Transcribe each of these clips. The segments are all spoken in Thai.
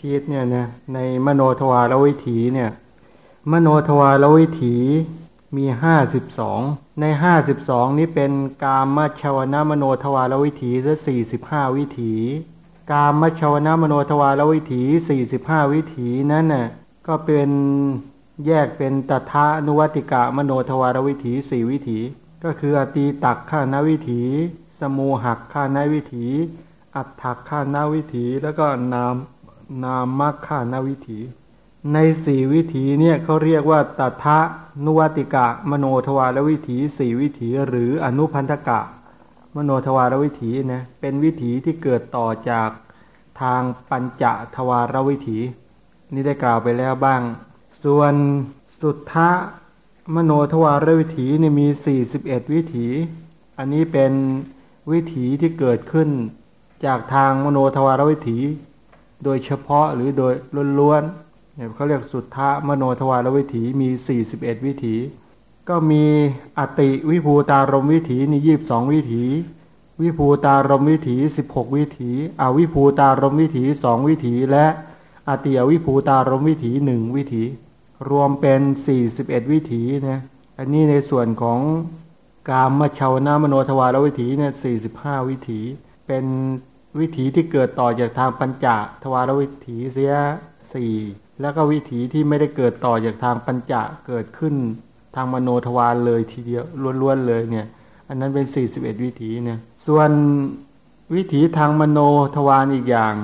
คิดเนี่ยนะในมโนทวารวิถีเนี่ย มโนทวารวิถีมีห้าสิบสองในห้าสิบสองนี้เป็นกามชาวนะมโนทวารวิถีและสี่สิบห้าวิถี กามชาวนะมโนทวารวิถีสี่สิบห้าวิถีนั้นน่ะก็เป็นแยกเป็นตทนุวัตติกมโนทวารวิถีสี่วิถี ก็คืออตีตัคคหณวิถี สมูหัคคหณวิถี อัตถักข้านวิถีแล้วก็นาม นามมักข้านวิถี ในสี่วิถีเนี่ยเขาเรียกว่าตถานุวติกะ มโนทวารวิถีสี่วิถี หรืออนุพันธกะ มโนทวารวิถีนะเป็นวิถีที่เกิดต่อจากทางปัญจทวารวิถี นี่ได้กล่าวไปแล้วบ้าง ส่วนสุทธะมโนทวารวิถีเนี่ยมี41วิถี อันนี้เป็นวิถีที่เกิดขึ้นจากทางมโนทวารวิถี โดยเฉพาะหรือโดยล้วนๆเนี่ยเขาเรียกสุทธะมโนทวารวิถีมี 41 วิถี ก็มีอติวิภูตารมวิถีนี่ยีบสองวิถี วิภูตารมวิถี 16 วิถีอวิภูตารมวิถีสองวิถี และอติอวิภูตารมวิถีหนึ่งวิถี รวมเป็น 41 วิถีนะอันนี้ในส่วนของกามมชาวนามโนทวารวิถีเนี่ย45 วิถี เป็น วิถีที่เกิดต่อจากทางปัญจทวารวิถีเสียสี่แล้วก็วิถีที่ไม่ได้เกิดต่อจากทางปัญจเกิดขึ้นทางมโนทวารเลยทีเดียวล้วนๆเลยเนี่ย อันนั้นเป็น 41 วิถีเนี่ย ส่วนวิถีทางมโนทวารอีกอย่าง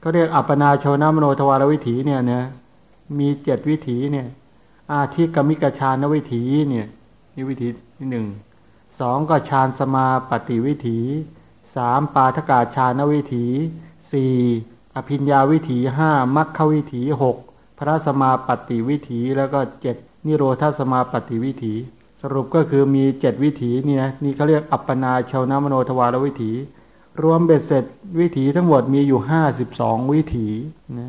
เขาเรียกอัปปนาชวนมโนทวารวิถีเนี่ยนะมีเจ็ดวิถีเนี่ย อาทิกัมมิกฌานวิถีเนี่ยนี่วิถีที่หนึ่งสองก็ฌานสมาปัตติวิถี สามปาทกฌานวิถีสี่อภิญญาวิถีห้ามัคควิถีหกผลสมาปัตติวิถีแล้วก็เจ็ดนิโรธสมาปัตติวิถี สรุปก็คือมีเจ็ดวิถีนี่นะนี่เขาเรียกอัปปนาชาวนามโนทวารวิถี รวมเบ็ดเสร็จวิถีทั้งหมดมีอยู่ห้าสิบสองวิถีนะ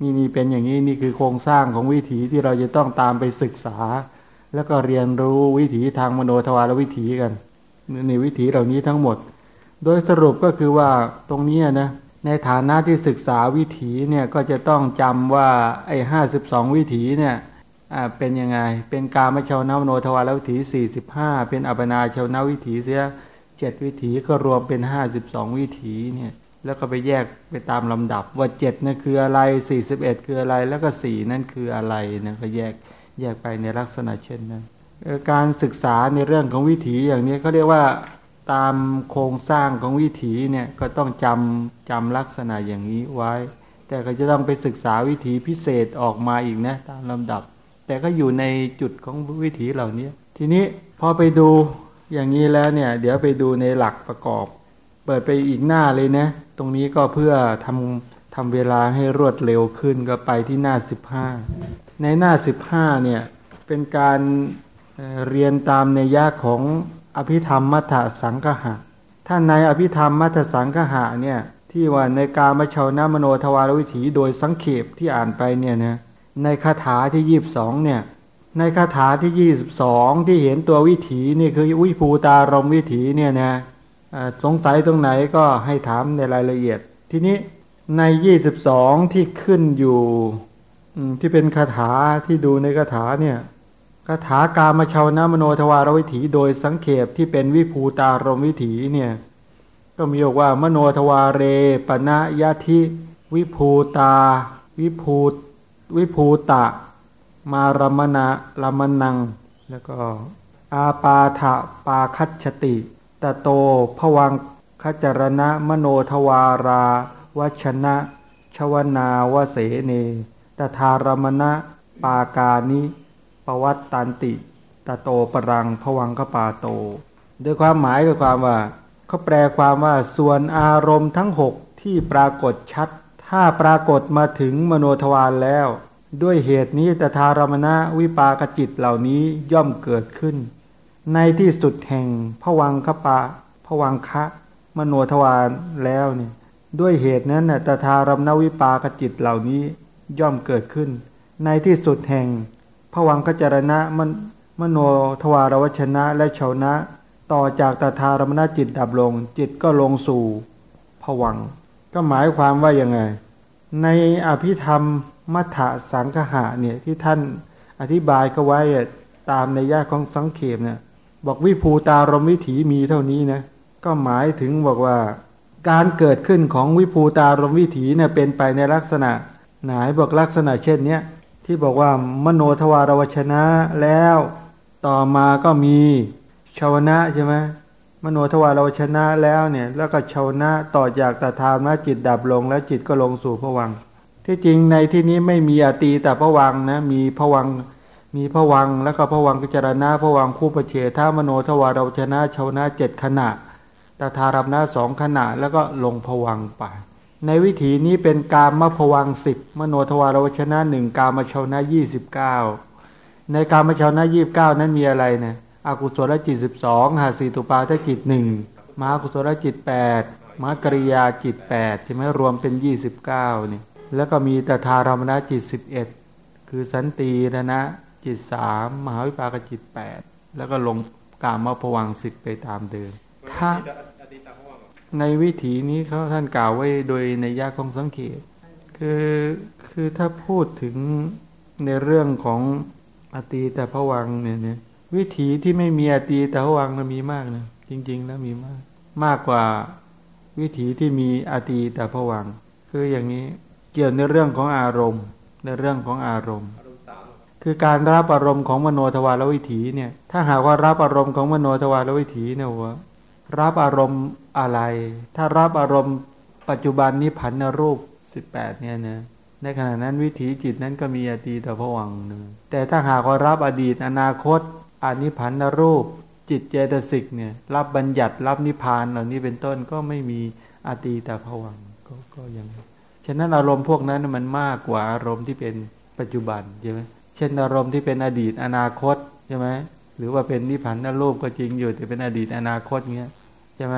นี่นี่เป็นอย่างนี้นี่คือโครงสร้างของวิถีที่เราจะต้องตามไปศึกษา แล้วก็เรียนรู้วิถีทางมโนทวารวิถีกันในวิถีเหล่านี้ทั้งหมด โดยสรุปก็คือว่าตรงนี้นะในฐานะที่ศึกษาวิถีเนี่ยก็จะต้องจำว่าไอ้ห้าสิบสองวิถีเนี่ยเป็นยังไง เป็นกามชาวนาโนทวารวิถีสี่สิบห้าเป็นอัปนาชาวนาวิถีเสียเจ็ดวิถีก็รวมเป็นห้าสิบสองวิถีเนี่ยแล้วก็ไปแยกไปตามลำดับ ว่าเจ็ดนั่นคืออะไรสี่สิบเอ็ดคืออะไร แล้วก็สี่นั่นคืออะไรนะก็แยกแยกไปในลักษณะเช่นนั้นการศึกษาในเรื่องของวิถีอย่างนี้เขาเรียกว่า ตามโครงสร้างของวิถีเนี่ยก็ต้องจำจำลักษณะอย่างนี้ไว้ แต่ก็จะต้องไปศึกษาวิถีพิเศษออกมาอีกนะตามลำดับ แต่ก็อยู่ในจุดของวิถีเหล่านี้ ทีนี้พอไปดูอย่างนี้แล้วเนี่ย เดี๋ยวไปดูในหลักประกอบ เปิดไปอีกหน้าเลยนะ ตรงนี้ก็เพื่อทำทำเวลาให้รวดเร็วขึ้นก็ไปที่หน้าสิบห้าในหน้าสิบห้าเนี่ยเป็นการเรียนตามในยะของ อภิธรรมมัทสังคหะท่านในอภิธรรมมัทสังคหะเนี่ยที่ว่าในกามชาวนามโนทวารวิถีโดยสังเขปที่อ่านไปเนี่ยนะในคาถาที่ยีบสองเนี่ยในคาถาที่ยี่สิบสองที่เห็นตัววิถีนี่คือวิภูตารมวิถีเนี่ยนะสงสัยตรงไหนก็ให้ถามในรายละเอียด ทีนี้ในยี่สิบสองที่ขึ้นอยู่ที่เป็นคาถาที่ดูในคาถาเนี่ย คาถากามชาวนามโนทวารวิถีโดยสังเขปที่เป็นวิภูตารมวิถีเนี่ย ก็มีบอกว่ามโนทวารเรปณะยะทิวิภูตา วิภูวิภูตะ มารมณะลมนัง แล้วก็ อาปาถะปาคัชติ ตะโตผวังขจรณะมโนทวาราวัชนะ ชวนาวเสเนตถารมณะปากานิ ปวัตตันติตโตปรังผวังขปาโต ด้วยความหมายคือความว่าเขาแปลความว่าส่วนอารมณ์ทั้งหกที่ปรากฏชัด ถ้าปรากฏมาถึงมโนทวารแล้ว ด้วยเหตุนี้ตถารมณะวิปากจิตเหล่านี้ย่อมเกิดขึ้น ในที่สุดแห่งผวังขปาผวังคะ มโนทวารแล้วเนี่ยด้วยเหตุนั้นน่ะตถารมณวิปากจิตเหล่านี้ย่อมเกิดขึ้น ในที่สุดแห่ง ผวังขจรณะมันมโนทวารวชนะและชาวนะ ต่อจากตถารมณจิตดับลง จิตก็ลงสู่ผวัง ก็หมายความว่ายังไง ในอภิธรรมมัทธสังคหะเนี่ยที่ท่านอธิบายก็ไว้ตามในยาของสังเขปเนี่ยบอกวิภูตารมวิถีมีเท่านี้นะก็หมายถึงบอกว่า การเกิดขึ้นของวิภูตารมวิถีเนี่ยเป็นไปในลักษณะ ไหนบอกลักษณะเช่นเนี้ย ที่บอกว่ามโนทวารวชนะแล้วต่อมาก็มีชาวนะใช่ไหมมโนทวารวชนะแล้วเนี่ย แล้วก็ชาวนะต่อจากตถามนะจิตดับลงแล้วจิตก็ลงสู่ผวังที่จริงในที่นี้ไม่มีอตีแต่ผวังนะมีผวังมีผวังแล้วก็ผวังกิจารณาผวังคู่ประเฉท่ามโนทวารวชนะชาวนะเจ็ดขณะตถารับนะสองขณะแล้วก็ลงผวังไป ในวิถีนี้เป็นกามมผวังสิบมโนทวารวชนะหนึ่งกามชาวนะยี่สิบเก้าในกามชาวนะยี่สิบเก้านั้นมีอะไรเนี่ยอากุศลจิตสิบสองหาสีตุปาทจิตหนึ่งมหากุศลจิตแปดมหากริยาจิตแปดใช่ไหมรวมเป็นยี่สิบเก้านี่แล้วก็มีตถารมณจิตสิบเอ็ดคือสันตินะนะจิตสามมหาวิปากจิตแปดแล้วก็ลงกามผวังสิบไปตามเดิมถ้า ในวิถีนี้เขาท่านกล่าวไว้โดยในยาของสังเกต คือคือถ้าพูดถึงในเรื่องของอตีแต่ผวังเนี่ยเนี่ยวิถีที่ไม่มีอตีแต่ผวังมันมีมากนะจริง ๆ แล้วมีมาก มากกว่าวิถีที่มีอตีแต่ผวัง คืออย่างนี้เกี่ยวในเรื่องของอารมณ์ ในเรื่องของอารมณ์ คือการรับอารมณ์ของมโนทวารวิถีเนี่ย ถ้าหากว่ารับอารมณ์ของมโนทวารวิถีเนี่ยว่า รับอารมณ์อะไร ถ้ารับอารมณ์ปัจจุบันนี้ผันนรูปสิบแปดเนี่ยนะในขณะนั้นวิถีจิตนั้นก็มีอดีตผวังหนึ่งแต่ถ้าหากว่ารับอดีตอนาคตอนิพันนรูป จิตเจตสิกเนี่ย รับบัญญัติรับนิพพานเหล่านี้เป็นต้นก็ไม่มีอดีตผวังก็ก็ยังฉะนั้นอารมณ์พวกนั้นมันมากกว่าอารมณ์ที่เป็นปัจจุบันใช่ไหมเช่นอารมณ์ที่เป็นอดีตอนาคตใช่ไหม หรือว่าเป็นนิพพานนรูปก็จริงอยู่แต่เป็นอดีตอนาคตเงี้ยใช่ไหม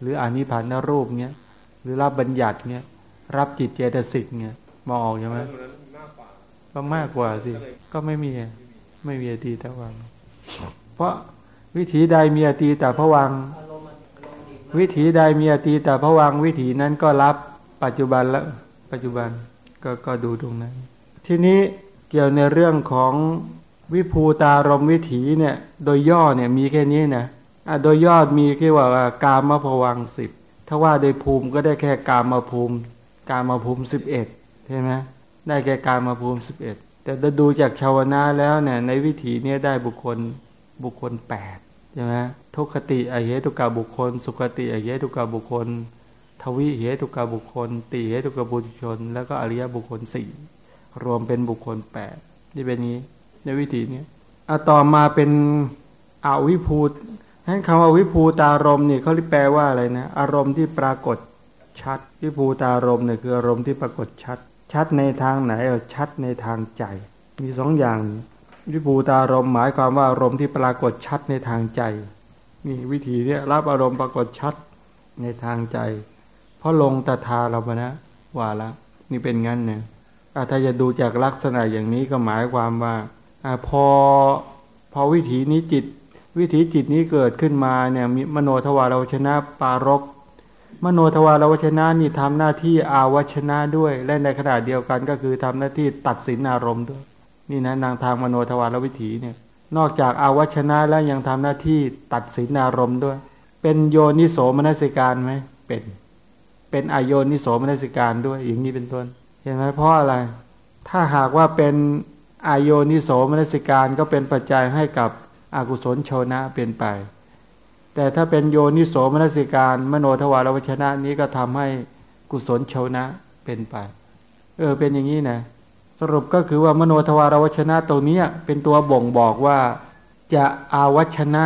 หรืออนิพพานนรูปเงี้ยหรือรับบัญญัติเงี้ยรับจิตเจตสิกเงี้ยมองออกใช่ไหมก็มากกว่าสิก็ไม่มีไม่มีอดีตวัง เพราะวิถีใดมีอตีแต่ผวัง วิถีใดมีอตีแต่ผวัง วิถีนั้นก็รับปัจจุบันแล้วปัจจุบันก็ก็ดูตรงนั้น ทีนี้เกี่ยวในเรื่องของ วิภูตารมวิถีเนี่ย โดยย่อเนี่ยมีแค่นี้นะอะโดยยอดมีแค่ว่ากามมาผวังสิบถ้าว่าโดยภูมิก็ได้แค่กามมาภูมิ กามมาภูมิสิบเอ็ดใช่ไหมได้แค่กามมาภูมิสิบเอ็ดแต่ถ้าดูจากชาวนาแล้วเนี่ยในวิถีเนี้ได้บุคคลบุคคลแปดใช่ไหมทุกขติอเหตุกาบุคคล สุขติอเหตุกาบุคคล ทวิเหตุกาบุคคล ติเหตุกาบุคคล แล้วก็อริยบุคคลสี่รวมเป็นบุคคลแปดนี่เป็นนี้ ในวิถีนี้อะต่อมาเป็นอวิภูตนั้นคำว่าวิภูตารมเนี่ยเขาแปลว่าอะไรนะ อารมณ์ที่ปรากฏชัด วิภูตารมเนี่ยคืออารมณ์ที่ปรากฏชัด ชัดในทางไหนเออชัดในทางใจ มีสองอย่าง วิภูตารมหมายความว่าอารมณ์ที่ปรากฏชัดในทางใจ นี่วิธีเนี้ยรับอารมณ์ปรากฏชัดในทางใจ เพราะลงตถาเราไปนะว่าละ นี่เป็นงั้นเนี่ยถ้าจะดูจากลักษณะอย่างนี้ก็หมายความว่า อพอพอวิถีนี้จิต วิถีจิตนี้เกิดขึ้นมาเนี่ยมีมโนทวารวชนะปารกมโนทวารวชนะนี่ทำหน้าที่อาวชนะด้วย และในขณะเดียวกันก็คือทำหน้าที่ตัดสินอารมณ์ด้วย นี่นะนางทางมโนทวารวิถีเนี่ย นอกจากอาวชนะแล้วยังทำหน้าที่ตัดสินอารมณ์ด้วย เป็นโยนิโสมนสิการไหมเป็น เป็นอโยนิโสมนสิการด้วยอย่างนี้เป็นต้น เห็นไหมเพราะอะไร ถ้าหากว่าเป็น อายโยนิโสมนสิการก็เป็นปัจจัยให้กับอกุศลโชนะเป็นไป แต่ถ้าเป็นโยนิโสมนสิการมโนทวารวชนะนี้ก็ทำให้กุศลโชนะเป็นไป เออเป็นอย่างนี้นะสรุปก็คือว่ามโนทวารวชนะตัวนี้เป็นตัวบ่งบอกว่าจะอาวัชนะ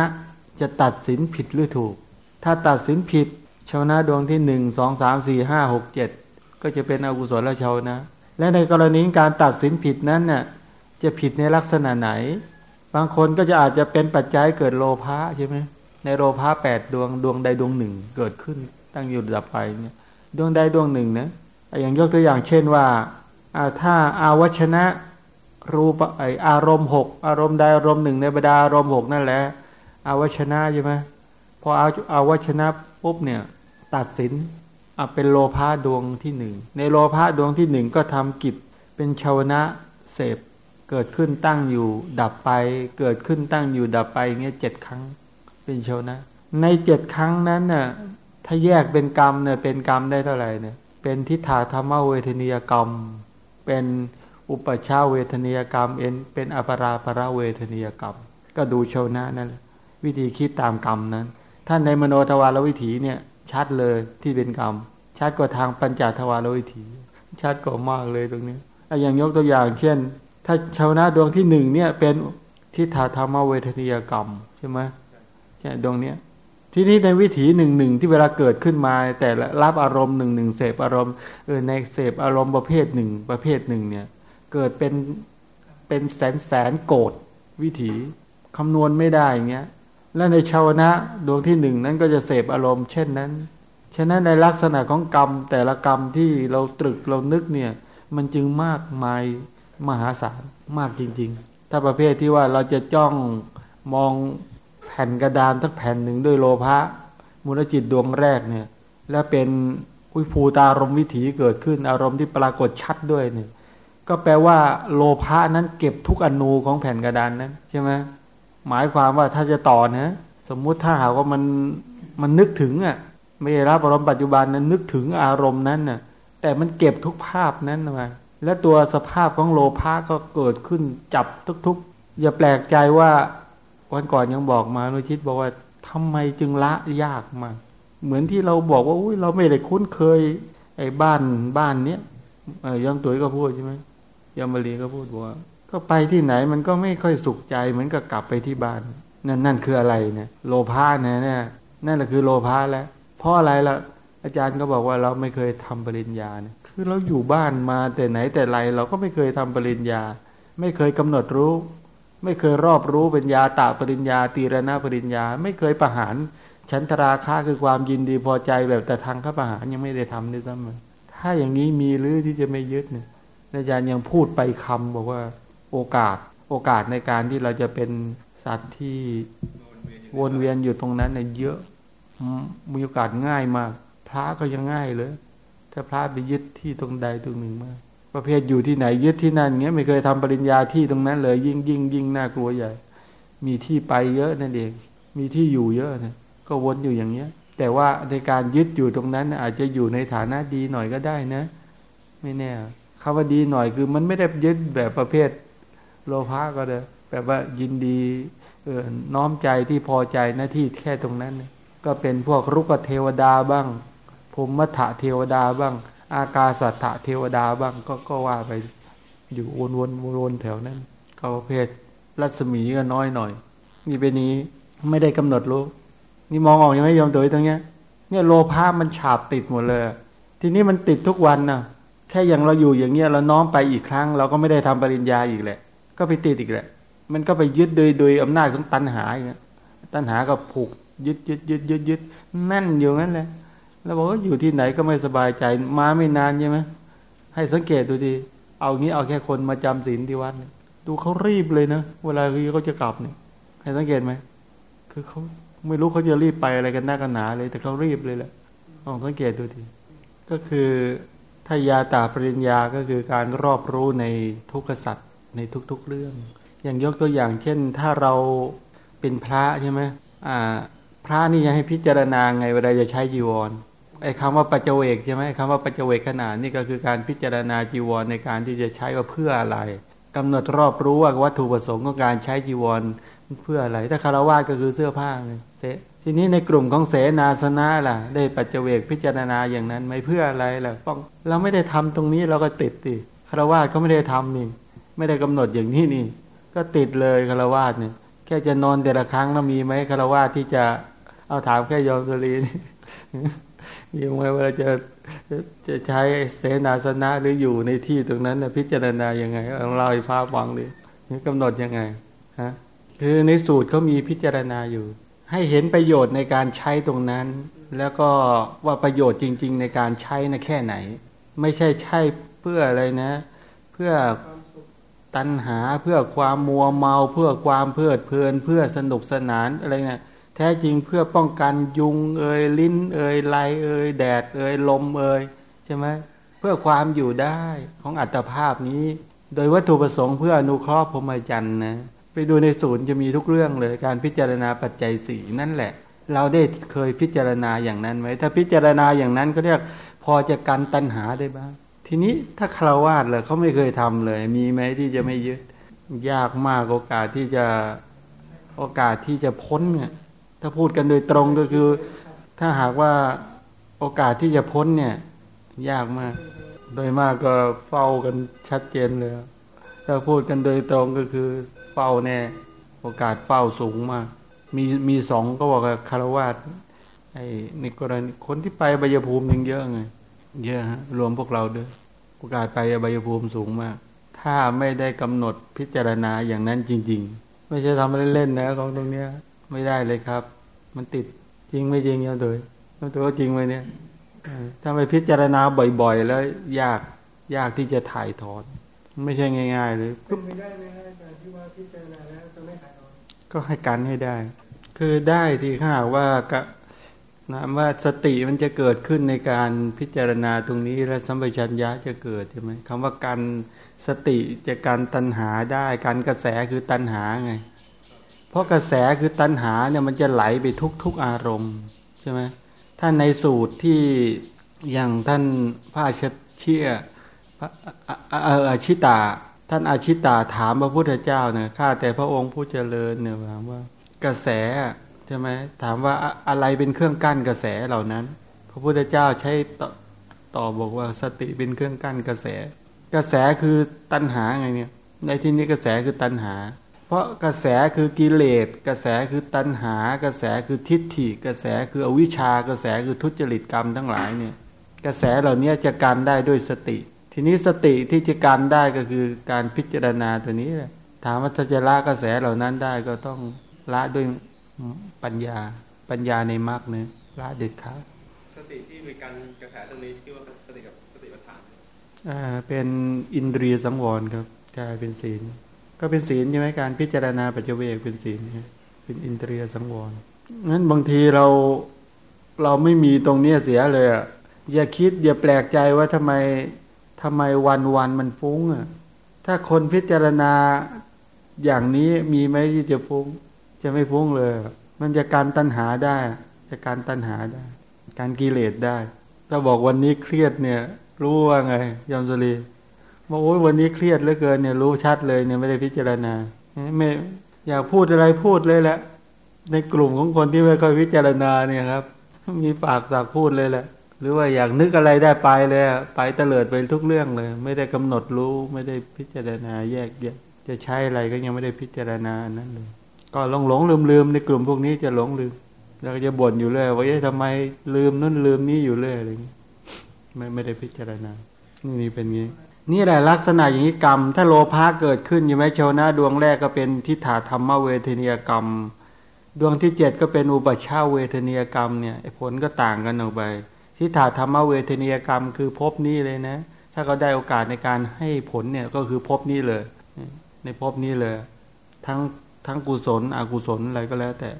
จะตัดสินผิดหรือถูก ถ้าตัดสินผิดชาวนะดวงที่หนึ่งสองสามสี่ห้าหกเจ็ดก็จะเป็นอกุศลชาวนะ และในกรณีการตัดสินผิดนั้นน่ะ จะผิดในลักษณะไหน บางคนก็จะอาจจะเป็นปัจจัยเกิดโลภะใช่ไหมในโลภะแปดดวงดวงใดดวงหนึ่ง เกิดขึ้น ตั้งอยู่ดับไปเนี่ยดวงใดดวงหนึ่งนะอย่างยกตัวอย่างเช่นว่าถ้าอาวชนะรูปไออารมณ์หกอารมณ์ใดอารมณ์หนึ่งในบรรดาอารมณ์หกนั่นแหละอาวชนะใช่ไหมพอเอาอาวชนะปุ๊บเนี่ยตัดสินอะเป็นโลภะดวงที่หนึ่งในโลภะดวงที่หนึ่งก็ทำกิจเป็นชาวนะเสพ เกิดขึ้นตั้งอยู่ดับไป เกิดขึ้นตั้งอยู่ดับไปเงี้ยเจ็ดครั้ง เป็นชวนะ ในเจ็ดครั้งนั้นน่ะถ้าแยกเป็นกรรมเนี่ยเป็นกรรมได้เท่าไหร่เนี่ย เป็นทิฏฐาธรรมเวทนียกรรม เป็นอุปชาเวทนียกรรมเอ็นเป็นอปราประเวทนียกรรม ก็ดูชาวนะนั่นแหละวิธีคิดตามกรรมนั้น ท่านในมโนทวารวิถีเนี่ย ชัดเลยที่เป็นกรรม ชัดกว่าทางปัญจทวารวิถี ชัดกว่ามากเลยตรงนี้อย่างยกตัวอย่างเช่น ถ้าชาวนาดวงที่หนึ่งเนี่ย เป็นทิฏฐาธรรมเวทนียกรรมใช่ไหมใช่ดวงเนี้ยทีนี้ในวิถีหนึ่งหนึ่งที่เวลาเกิดขึ้นมา แต่ละรับอารมณ์หนึ่งหนึ่งเสพอารมณ์เออในเสพอารมณ์ประเภทหนึ่งประเภทหนึ่งเนี่ย เกิดเป็นเป็นแสนแสนโกดวิถีคำนวณไม่ได้อย่างเงี้ย และในชาวนะดวงที่หนึ่งนั้นก็จะเสพอารมณ์ เช่นนั้น ฉะนั้นในลักษณะของกรรมแต่ละกรรมที่เราตรึกเรานึกเนี่ย มันจึงมากมาย มหาศาลมากจริง ๆ ถ้าประเภทที่ว่าเราจะจ้องมองแผ่นกระดานทักแผ่นหนึ่งด้วยโลภะมูลจิตดวงแรกเนี่ย และเป็นอุภูตารมวิถีเกิดขึ้น อารมณ์ที่ปรากฏชัดด้วยเนี่ย ก็แปลว่า โลภะนั้นเก็บทุกอนูของแผ่นกระดานนั้นใช่ไหมหมายความว่าถ้าจะต่อนะสมมุติถ้าหากว่ามันมันนึกถึงอะ ไม่รับอารมณ์ปัจจุบันนั้นนึกถึงอารมณ์นั้นน่ะ แต่มันเก็บทุกภาพนั้นมา และตัวสภาพของโลภะก็เกิดขึ้นจับทุกๆ อย่าแปลกใจว่าวันก่อนยังบอกมาโนชิตบอกว่าทำไมจึงละยากมาเหมือนที่เราบอกว่าอุ้ยเราไม่ได้คุ้นเคย ไอ้บ้านบ้านเนี้ยยังตัวก็พูดใช่ไหมยามารีก็พูดว่า ก็ไปที่ไหนมันก็ไม่ค่อยสุขใจเหมือนกับกลับไปที่บ้าน นั่นนั่นคืออะไรเนี่ยโลภะเนี่ยเนี่ยนั่นแหละคือโลภะแล้วเพราะอะไรล่ะ อาจารย์ก็บอกว่าเราไม่เคยทำปริญญาเนี่ยคือเราอยู่บ้านมาแต่ไหนแต่ไร เราก็ไม่เคยทำปริญญา ไม่เคยกำหนดรู้ ไม่เคยรอบรู้ปัญญาตาปริญญา ตีรณาปริญญา ไม่เคยประหารฉันทราคาคือความยินดีพอใจแบบแต่ทางข้าประหารยังไม่ได้ทำด้วยซ้ำถ้าอย่างนี้มีหรือที่จะไม่ยึดเนี่ยอาจารย์ยังพูดไปคำบอกว่าโอกาสโอกาสในการที่เราจะเป็นสัตว์ที่วนเวียนอยู่ตรงนั้นเนี่ยเยอะมีโอกาสง่ายมาก พระก็ยังง่ายเลย ถ้าพระไปยึดที่ตรงใดตรงหนึ่งมาก ประเภทอยู่ที่ไหนยึดที่นั่นเงี้ยไม่เคยทำปริญญาที่ตรงนั้นเลย ยิ่งยิ่งยิ่งน่ากลัวใหญ่ มีที่ไปเยอะนั่นเอง มีที่อยู่เยอะนะก็วนอยู่อย่างเงี้ย แต่ว่าในการยึดอยู่ตรงนั้น อาจจะอยู่ในฐานะดีหน่อยก็ได้นะ ไม่แน่คำว่าดีหน่อยคือ มันไม่ได้ยึดแบบประเภทโลภะก็เลยแบบว่ายินดีเออน้อมใจที่พอใจหน้าที่แค่ตรงนั้น ก็เป็นพวกรุกเทวดาบ้าง ภูมิถะเทวดาบ้าง อากาสัตถะเทวดาบ้างก็ก็ว่าไปอยู่วนวนวนแถวนั้นก็ประเภทรัศมีก็น้อยหน่อย นี่เป็นนี้ไม่ได้กำหนดรู้นี่มองออกยังไม่ยอมตัวตรงเนี้ย เนี่ยโลภะมันฉาบติดหมดเลย ทีนี้มันติดทุกวันนะแค่อย่างเราอยู่อย่างเงี้ยเราน้อมไปอีกครั้ง เราก็ไม่ได้ทำปริญญาอีกแหละ ก็ไปติดอีกแหละ มันก็ไปยึดโดยโดยอำนาจของตัณหาอย่างเงี้ยตัณหาก็ผูกยึดยึดยึดยึดยึดแน่นอยู่งั้นเลย แล้วบอกว่าอยู่ที่ไหนก็ไม่สบายใจ มาไม่นานใช่ไหมให้สังเกตดูดีเอางี้เอาแค่คนมาจำศีลที่วัดดูเขารีบเลยนะเวลาคือเขาจะกลับเนี่ยให้สังเกตไหมคือเขาไม่รู้เขาจะรีบไปอะไรกันหน้ากันหนาเลย แต่เขารีบเลยแหละลองสังเกตดูดีก็คือถ้ายาตาปริญญาก็คือการรอบรู้ในทุกขสัตว์ในทุกๆเรื่อง อย่างยกตัวอย่างเช่น ถ้าเราเป็นพระใช่ไหมอ่า พระนี่จะให้พิจารณาไงเวลาจะใช้จีวร ไอ้คำว่าปัจเจเวกใช่ไหมคำว่าปัจเจเวกขนาดนี่ก็คือการพิจารณาจีวรในการที่จะใช้ว่าเพื่ออะไรกำหนดรอบรู้ว่าวัตถุประสงค์ของการใช้จีวรเพื่ออะไร ถ้าคารวะก็คือเสื้อผ้าเสทีนี้ในกลุ่มของเสนาสนะล่ะ ได้ปัจเจเวกพิจารณาอย่างนั้นไม่เพื่ออะไรล่ะต้องเราไม่ได้ทำตรงนี้เราก็ติดติคารวะก็ไม่ได้ทำนี่ไม่ได้กำหนดอย่างนี้นี่ ก็ติดเลยคารวาสเนี่ยแค่จะนอนแต่ละครั้งแล้วมีไหมคารวาสที่จะเอาถามแค่ยอมสลีน มีไหมว่าจะจะใช้เสนาสนะหรืออยู่ในที่ตรงนั้นนะพิจารณายังไงเราให้ฟ้าฟังดิกำหนดยังไงฮะคือในสูตรเขามีพิจารณาอยู่ ให้เห็นประโยชน์ในการใช้ตรงนั้น แล้วก็ว่าประโยชน์จริง ๆ ในการใช้นะแค่ไหน ไม่ใช่ใช่เพื่ออะไรนะ เพื่อตัณหาเพื่อความมัวเมาเพื่อความเพลิดเพลิน เพื่อสนุกสนานอะไรเงี้ย ทท้จริงเพื่อป้องกันยุงเอ่ยลิ้น เอ่ยไลเอ่ยแดดเอ่ยลมเอ่ยใช่ไหมเพื่อความอยู่ได้ของอัตภาพนี้ โดยวัตถุประสงค์เพื่ออนุเคราะห์พรหมจรรย์นะไปดูในศูนย์จะมีทุกเรื่องเลยการพิจารณาปัจจัยสีนั่นแหละ เราได้เคยพิจารณาอย่างนั้นไหมถ้าพิจารณาอย่างนั้นก็เรียกพอจะกันตัณหาได้บ้าง ทีนี้ถ้าคารวาสเลยเขาไม่เคยทำเลย มีไหมที่จะไม่ยึดยากมากโอกาสที่จะโอกาสที่จะพ้นเนี่ย ถ้าพูดกันโดยตรงก็คือ ถ้าหากว่าโอกาสที่จะพ้นเนี่ย ยากมาก โดยมากก็เฝ้ากันชัดเจนเลยถ้าพูดกันโดยตรงก็คือเฝ้าแน่โอกาสเฝ้าสูงมาก มีมีสองก็บอกคารวาสไอ้ในกรณีคนที่ไปบายภูมิยังเยอะไงเยอะฮะรวมพวกเราด้วยโอกาสไปบายภูมิสูงมาก ถ้าไม่ได้กำหนดพิจารณาอย่างนั้นจริง ๆ ไม่ใช่ทำเล่นๆนะของตรงเนี้ย ไม่ได้เลยครับ มันติดจริงไม่จริงยังตัวยังตัวจริงไหมเนี่ยถ้าไปพิจารณาบ่อย ๆ แล้วยากยากที่จะถ่ายถอนไม่ใช่ง่าย ๆ เลยเป็นไม่ได้ไหมฮะอาจารย์ที่ว่าพิจารณาแล้วจะไม่ถ่ายถอนก็ให้กันให้ได้ คือได้ที่ข้าว่าก็นะว่าสติมันจะเกิดขึ้นในการพิจารณาตรงนี้และสัมปชัญญะจะเกิดใช่ไหมคำว่าการสติจะการตัณหาได้ การกระแสคือตัณหาไง เพราะกระแสคือตัณหาเนี่ยมันจะไหลไปทุกทุกอารมณ์ใช่ไหมท่านในสูตรที่อย่างท่านพระเชี่ยอาชิตา ท่านอาชิตาถามพระพุทธเจ้าเนี่ยข้าแต่พระองค์ผู้เจริญเนี่ยถามว่ากระแสใช่ไหมถามว่าอะไรเป็นเครื่องกั้นกระแสเหล่านั้น พระพุทธเจ้าใช้ตตอบบอกว่าสติเป็นเครื่องกั้นกระแส กระแสคือตัณหาไงเนี่ยในที่นี้กระแสคือตัณหา เพราะกระแสคือกิเลสกระแสคือตัณหา กระแสคือทิฏฐิ กระแสคืออวิชชา กระแสคือทุจริตกรรมทั้งหลายเนี่ย กระแสเหล่านี้จะกันได้ด้วยสติ ทีนี้สติที่จะกันได้ก็คือการพิจารณาตัวนี้แหละถามว่าจะละกระแสเหล่านั้นได้ก็ต้องละด้วยปัญญาปัญญาในมรรคเนี่ยละเด็ดขาดสติที่มีการกระแสตรงนี้ชื่อว่าสติกับสติปัฏฐานอ่าเป็นอินทรียสังวรครับกลายเป็นศีล ก็เป็นศีลใช่ไหมการพิจารณาปัจเจเวกเป็นศีลเป็นอินทรียสังวรงั้นบางทีเราเราไม่มีตรงเนี้ยเสียเลยอะอย่าคิด อย่าแปลกใจว่าทำไมทำไมวันวันมันฟุ้งอะถ้าคนพิจารณาอย่างนี้มีไหมที่จะฟุ้ง จะไม่ฟุ้งเลย มันจะการตัณหาได้จะการตัณหาได้ การกิเลสได้ ถ้าบอกวันนี้เครียดเนี่ย รู้ว่าไงยมสุรี บอกโอ้ยวันนี้เครียดเหลือเกินเนี่ย รู้ชัดเลยเนี่ยไม่ได้พิจารณาไม่อยากพูดอะไรพูดเลยแหละ ในกลุ่มของคนที่ไม่ค่อยพิจารณาเนี่ยครับ มีปากสากพูดเลยแหละ หรือว่าอยากนึกอะไรได้ไปเลยไปเตลิดไปทุกเรื่องเลย ไม่ได้กำหนดรู้ไม่ได้พิจารณาแยกแยะจะใช้อะไรก็ยังไม่ได้พิจารณานั้นเลย ก็หลงหลงลืมลืมในกลุ่มพวกนี้จะหลงลืม แล้วก็จะบ่นอยู่เรื่อยว่าเอ๊ะทำไมลืมนั่นลืมนี้อยู่เรื่อยอะไรอย่างนี้ไม่ไม่ได้พิจารณา นี่เป็นงี้ นี่แหละลักษณะอย่างนี้กรรม ถ้าโลภะเกิดขึ้นอยู่ไหมชาวนาดวงแรกก็เป็นทิฏฐาธรรมเวทนียกรรม ดวงที่เจ็ดก็เป็นอุปชาเวทนียกรรมเนี่ยผลก็ต่างกันออกไปทิฏฐาธรรมเวทนียกรรมคือพบนี้เลยนะ ถ้าเขาได้โอกาสในการให้ผลเนี่ยก็คือพบนี้เลย ในพบนี้เลย ทั้งทั้งกุศลอกุศลอะไรก็แล้ว แต่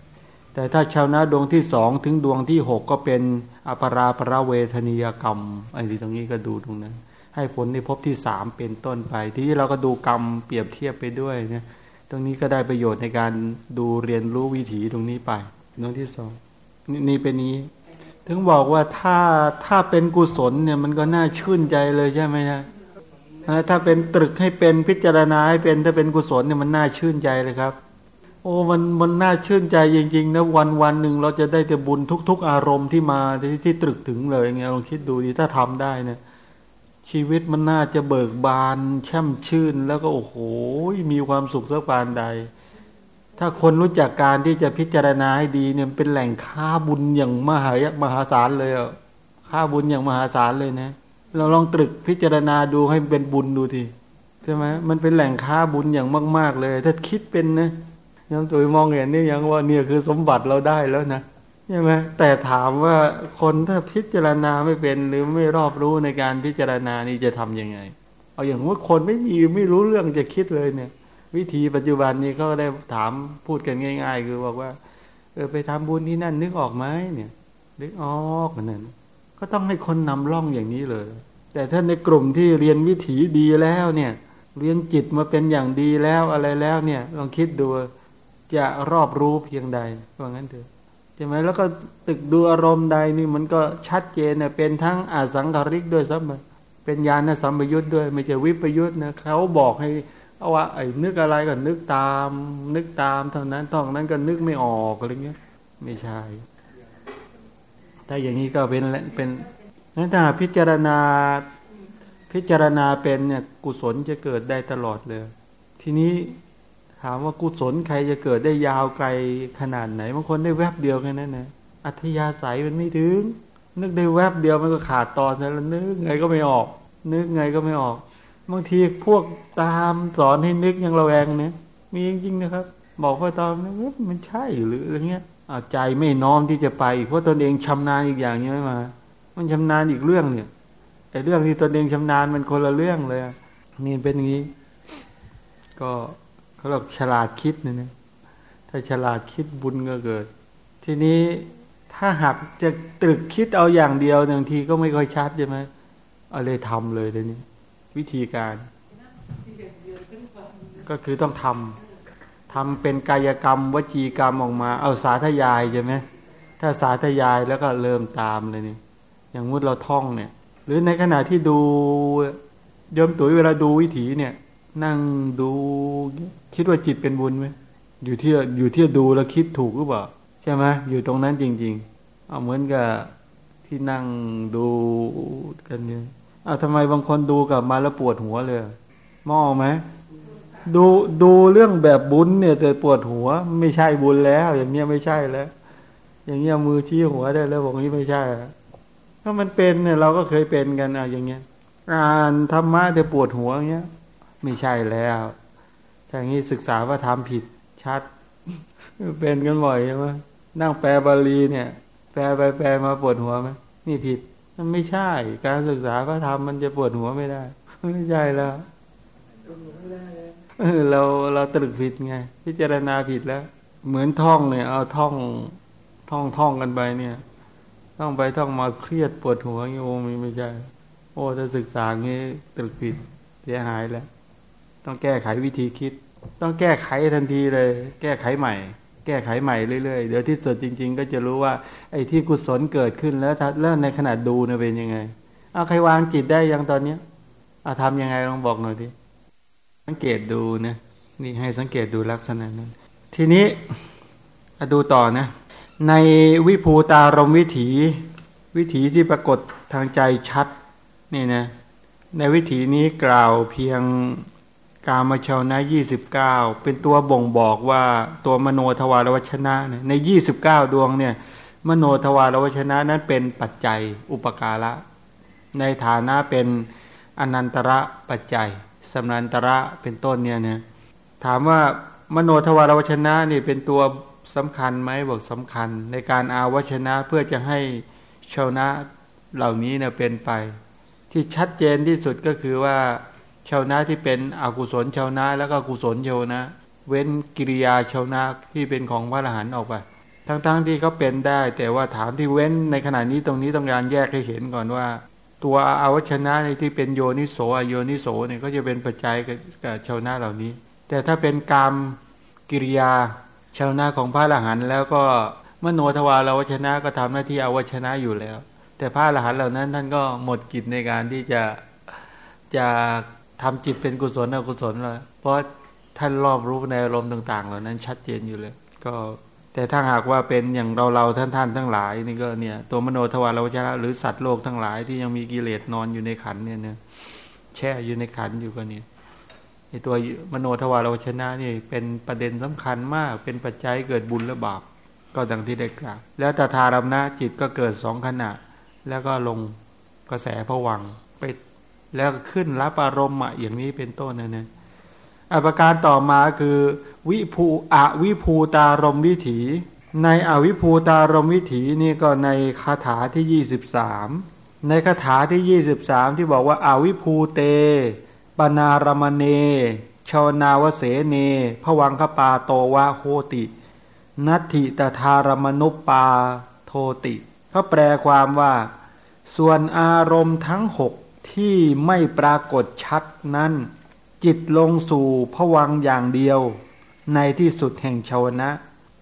แต่ถ้าชาวนะดวงที่สองถึงดวงที่หกก็เป็นอภราภราเวทนียกรรมไอ้ที่ตรงนี้ก็ดูตรงนั้น ให้ผลในภพที่สามเป็นต้นไป ที่เราก็ดูกรรมเปรียบเทียบไปด้วยเนี่ยตรงนี้ก็ได้ประโยชน์ในการดูเรียนรู้วิถีตรงนี้ไปดวงที่สองนี่เป็นนี้ ถึงบอกว่าถ้าถ้าเป็นกุศลเนี่ยมันก็น่าชื่นใจเลยใช่ไหมฮะถ้าเป็นตรึกให้เป็นพิจารณาให้เป็นถ้าเป็นกุศลเนี่ยมันน่าชื่นใจเลยครับ โอ้มันมันน่าชื่นใจจริงๆนะวันวันหนึ่งเราจะได้แต่บุญทุก ๆ อารมณ์ที่มาที่ที่ตรึกถึงเลยไงลองคิดดูดิถ้าทำได้เนี่ย ชีวิตมันน่าจะเบิกบานแช่มชื่น แล้วก็โอ้โหมีความสุขสักปานใด ถ้าคนรู้จักการที่จะพิจารณาให้ดีเนี่ยเป็นแหล่งค่าบุญอย่างมหามหาศาลเลยอะค่าบุญอย่างมหาศาลเลยนะ เราลองตรึกพิจารณาดูให้เป็นบุญดูทีใช่ไหมมันเป็นแหล่งค่าบุญอย่างมาก ๆ เลย ถ้าคิดเป็นนะยังตัวมองเห็นนี่ยังว่าเนี่ยคือสมบัติเราได้แล้วนะ ใช่ไหมแต่ถามว่าคนถ้าพิจารณาไม่เป็นหรือไม่รอบรู้ในการพิจารณานี่จะทํำยังไง เอาอย่างว่าคนไม่มีไม่รู้เรื่องจะคิดเลยเนี่ย วิธีปัจจุบันนี้เขาได้ถามพูดกันง่าย ๆ คือบอกว่า เออไปทำบุญที่นั่นนึกออกไหมเนี่ยนึกออกนั่นก็ต้องให้คนนำร่องอย่างนี้เลย แต่ถ้าในกลุ่มที่เรียนวิถีดีแล้วเนี่ย เรียนจิตมาเป็นอย่างดีแล้วอะไรแล้วเนี่ย ลองคิดดูจะรอบรู้เพียงใดว่างั้นเถอะ ช่ไหมแล้วก็ตึกดูอารมณ์ใดนี่มันก็ชัดเจนเนี่ยเป็นทั้งอาสังขาริกด้วยซ้ำเป็นญาณสัมปยุทธ์ด้วย ไม่ใช่วิปยุทธ์นะเขาบอกให้เอาว่าไอ้นึกอะไรก็นึกตาม นึกตามเท่านั้นท่องนั้นก็นึกไม่ออกอะไรเงี้ย ไม่ใช่ถ้าอย่างนี้ก็เป็นเป็นนั้นถ้าพิจารณาพิจารณาเป็นเนี่ยกุศลจะเกิดได้ตลอดเลย ทีนี้ ถามว่ากุศลใครจะเกิดได้ยาวไกลขนาดไหนบางคนได้แวบเดียวแค่นั้นนะอัธยาศัยมันไม่ถึง นึกได้แวบเดียวมันก็ขาดตอนแล้วนึกไงก็ไม่ออก นึกไงก็ไม่ออกบางทีพวกตามสอนให้นึกยังระแวงเนี่ยมีจริงๆนะครับ บอกว่าตอนนี้มันใช่หรืออะไรเงี้ยอาใจไม่น้อมที่จะไปเพราะตนเองชำนาญอีกอย่างนี้ไม่มา มันชำนาญอีกเรื่องเนี่ยไอ้เรื่องที่ตนเองชำนาญมันคนละเรื่องเลยนี่เป็นอย่างนี้ ก็ เขาเรียกฉลาดคิดเนี่ยนะถ้าฉลาดคิดบุญก็เกิด ทีนี้ถ้าหากจะตรึกคิดเอาอย่างเดียวบางทีก็ไม่ค่อยชัดใช่ไหมเอาเลยทำเลยเดี๋ยวนี้ วิธีการ ก็คือต้องทำทำเป็นกายกรรม วจีกรรมออกมา เอาสาธยายใช่ไหมถ้าสาธยายแล้วก็เริ่มตามเลยนี่อย่างมุดเราท่องเนี่ย หรือในขณะที่ดูยมตุ๋ยเวลาดูวิถีเนี่ย นั่งดู คิดว่าจิตเป็นบุญไหมอยู่ที่อยู่ที่ดูแล้วคิดถูกหรือเปล่าใช่ไหมอยู่ตรงนั้นจริง ๆ เอาเหมือนกับที่นั่งดูกันเนี่ยเอาทำไมบางคนดูกลับมาแล้วปวดหัวเลยมองไหมดูดูเรื่องแบบบุญเนี่ยแต่ปวดหัว ไม่ใช่บุญแล้ว อย่างเงี้ยไม่ใช่แล้ว อย่างเงี้ยมือชี้หัวได้แล้วบอกนี้ไม่ใช่ถ้ามันเป็นเนี่ยเราก็เคยเป็นกันอะอย่างเงี้ยอ่านธรรมะแต่ปวดหัวอย่างเงี้ย ไม่ใช่แล้วอย่างนี้ศึกษาว่าทำผิดชัด เป็นกันบ่อยใช่ไหมนั่งแปลบาลีเนี่ย แปลไปแปลมาปวดหัวไหมนี่ผิด มันไม่ใช่ การศึกษาพระธรรมมันจะปวดหัวไม่ได้ไม่ใช่แล้วเราเราตรึกผิดไง พิจารณาผิดแล้ว เหมือนท่องเนี่ย เอาท่องท่องท่องกันไปเนี่ย ท่องไปท่องมาเครียดปวดหัวอย่างโอ้ไม่ไม่ใช่ โอ้ถ้าศึกษางี้ตรึกผิดเสียหายแล้ว ต้องแก้ไขวิธีคิด ต้องแก้ไขทันทีเลย แก้ไขใหม่ แก้ไขใหม่เรื่อยๆเดี๋ยวที่สุดจริง ๆ ก็จะรู้ว่า ไอ้ที่กุศลเกิดขึ้นแล้วแล้วในขณะดูเนี่ยเป็นยังไงเอาใครวางจิตได้ยังตอนเนี้ยเอาทำยังไงลองบอกหน่อยดิสังเกตดูนะนี่ให้สังเกตดูลักษณะนั้น ทีนี้ดูต่อนะ ในวิภูตารมวิถีวิถีที่ปรากฏทางใจชัดนี่นะในวิถีนี้กล่าวเพียง กามชาวนะยี่สิบเก้าเป็นตัวบ่งบอกว่าตัวมโนทวารวัชนะในยี่สิบเก้าดวงเนี่ย มโนทวารวัชนะนั้นเป็นปัจจัยอุปการะ ในฐานะเป็นอนันตระปัจจัยสำนันตระเป็นต้นเนี่ยเนี่ยถามว่ามโนทวารวัชนะนี่เป็นตัวสำคัญไหมบอกสำคัญ ในการอาวัชนะเพื่อจะให้ชาวนะเหล่านี้เนี่ยเป็นไป ที่ชัดเจนที่สุดก็คือว่า ชาวนาที่เป็นอกุศลชาวนาแล้วก็กุศลชาวนาเว้นกิริยาชาวนาที่เป็นของพระอรหันต์ออกไป ทั้งๆทที่เขาเป็นได้ แต่ว่าถามที่เว้นในขณะนี้ตรงนี้ต้องการแยกให้เห็นก่อนว่า ตัวอาวชนะในที่เป็นโยนิโสอโยนิโสเนี่ยก็จะเป็นปัจจัยกับชาวนาเหล่านี้ แต่ถ้าเป็นกรรมกิริยาชาวนาของพระอรหันต์แล้วก็มโนทวาราวชนะก็ทำหน้าที่อาวชนะอยู่แล้ว แต่พระอรหันต์เหล่านั้นท่านก็หมดกิจในการที่จะจะ ทำจิตเป็นกุศลอกุศลเลยเพราะท่านรอบรู้ในอารมณ์ต่าง ๆ เหล่านั้นชัดเจนอยู่เลย ก็แต่ถ้าหากว่าเป็นอย่างเราเราท่านท่านทั้งหลายนี่ก็เนี่ยตัวมโนทวารวจระหรือสัตว์โลกทั้งหลายที่ยังมีกิเลสนอนอยู่ในขันเนี่ยเนี่ยแช่อยู่ในขันอยู่ก็เนี่ยไอตัวมโนทวารวชนะนี่เป็นประเด็นสำคัญมาก เป็นปัจจัยเกิดบุญและบาปก็ดังที่ได้กล่าวแล้วตาทารมนะจิตก็เกิดสองขณะ แล้วก็ลงกระแสผวังไป แล้วขึ้นรับอารมณ์อย่างนี้เป็นต้นนะเนี่ยอประการต่อมาคือ วิภูอวิภูตารมวิถี ในอวิภูตารมวิถีนี่ก็ในคาถาที่ยี่สิบสามในคาถาที่ยี่สิบสามที่บอกว่าอาวิภูเต ปนารมเนชาวนาวเสเนผวังคปาโตวะโหตินัตถิตถารมนุปปาโทติเขาแปลความว่า ส่วนอารมณ์ทั้งหก ที่ไม่ปรากฏชัดนั้น จิตลงสู่ผวังอย่างเดียว ในที่สุดแห่งชาวนะ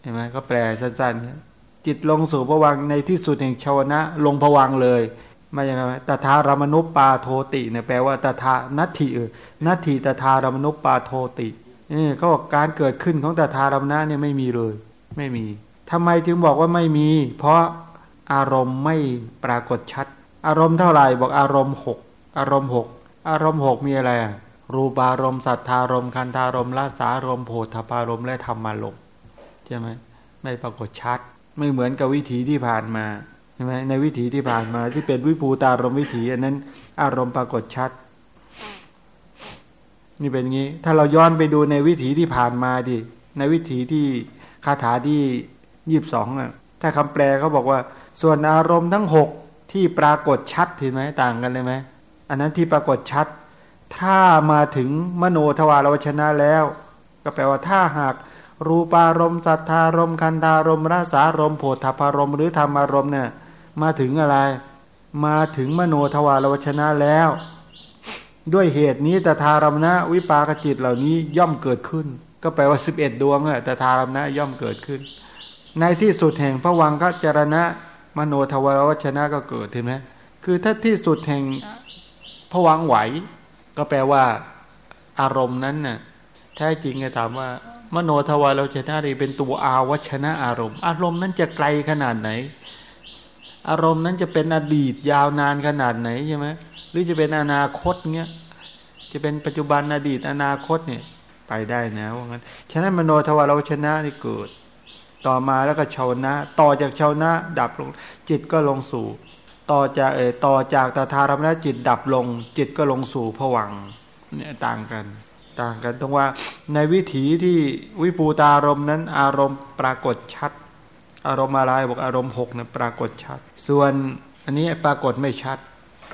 เห็นไหมก็แปลสั้นๆจิตลงสู่ผวังในที่สุดแห่งชาวนะ ลงผวังเลยมาอย่างไรตถารมนุปปาโทติเนี่ยแปลว่าตถานัตถิเออนัตถิตถารมนุปปาโทตินี่เขาบอกการเกิดขึ้นของตถารมนะเนี่ยไม่มีเลย ไม่มีทำไมจึงบอกว่าไม่มี เพราะอารมณ์ไม่ปรากฏชัด อารมณ์เท่าไหร่บอกอารมณ์หก อารมณ์หกอารมณ์หกมีอะไร รูปารมณ์สัทธารมณ์คันธารมณ์ลาสารมณ์โพธพารมณ์และธรรมารมณ์ใช่ไหมไม่ปรากฏชัด ไม่เหมือนกับวิถีที่ผ่านมาใช่ไหมในวิถีที่ผ่านมาที่เป็นวิภูตารมวิถีอันนั้น อารมณ์ปรากฏชัด นี่เป็นงี้ ถ้าเราย้อนไปดูในวิถีที่ผ่านมาดิในวิถีที่คาถาที่ยี่บสองอะถ้าคำแปลเขาบอกว่า ส่วนอารมณ์ทั้งหกที่ปรากฏชัดเห็นไหมต่างกันเลยไหม อันนั้นที่ปรากฏชัด ถ้ามาถึงมโนทวารวชนะแล้ว ก็แปลว่าถ้าหาก รูปารมณ์สัทธารมณ์คันธารมณ์รสารมณ์โพธพารมณ์หรือธรรมารมณ์เนี่ยมาถึงอะไร มาถึงมโนทวารวชนะแล้ว ด้วยเหตุนี้แตถารมณะวิปากจิตเหล่านี้ย่อมเกิดขึ้น ก็แปลว่าสิบเอ็ดดวงอะแตถารมณะย่อมเกิดขึ้น ในที่สุดแห่งพระวังคจรณะมโนทวารวชนะก็เกิดเห็นไหมคือถ้าที่สุดแห่ง พระวังไหว ก็แปลว่า อารมณ์นั้นน่ะแท้จริงจะถามว่า มโนทวารวชนะนี่เป็นตัวอาวัชนะอารมณ์ อารมณ์นั้นจะไกลขนาดไหน อารมณ์นั้นจะเป็นอดีตยาวนานขนาดไหนใช่ไหมหรือจะเป็นอนาคตเงี้ยจะเป็นปัจจุบันอดีตอนาคตเนี่ยไปได้นะว่างั้น ฉะนั้นมโนทวารวชนะนี่เกิด ต่อมาแล้วก็ชาวนะ ต่อจากชาวนะ ดับลงจิตก็ลงสู่ ต่อจากเออต่อจากตถารมนะจิตดับลง จิตก็ลงสู่ผวังค์เนี่ยต่างกัน ต่างกันตรงว่าในวิถีที่วิปูตารมณ์นั้นอารมณ์ปรากฏชัด อารมณ์อะไรบอกอารมณ์หกเนี่ยปรากฏชัด ส่วนอันนี้ปรากฏไม่ชัด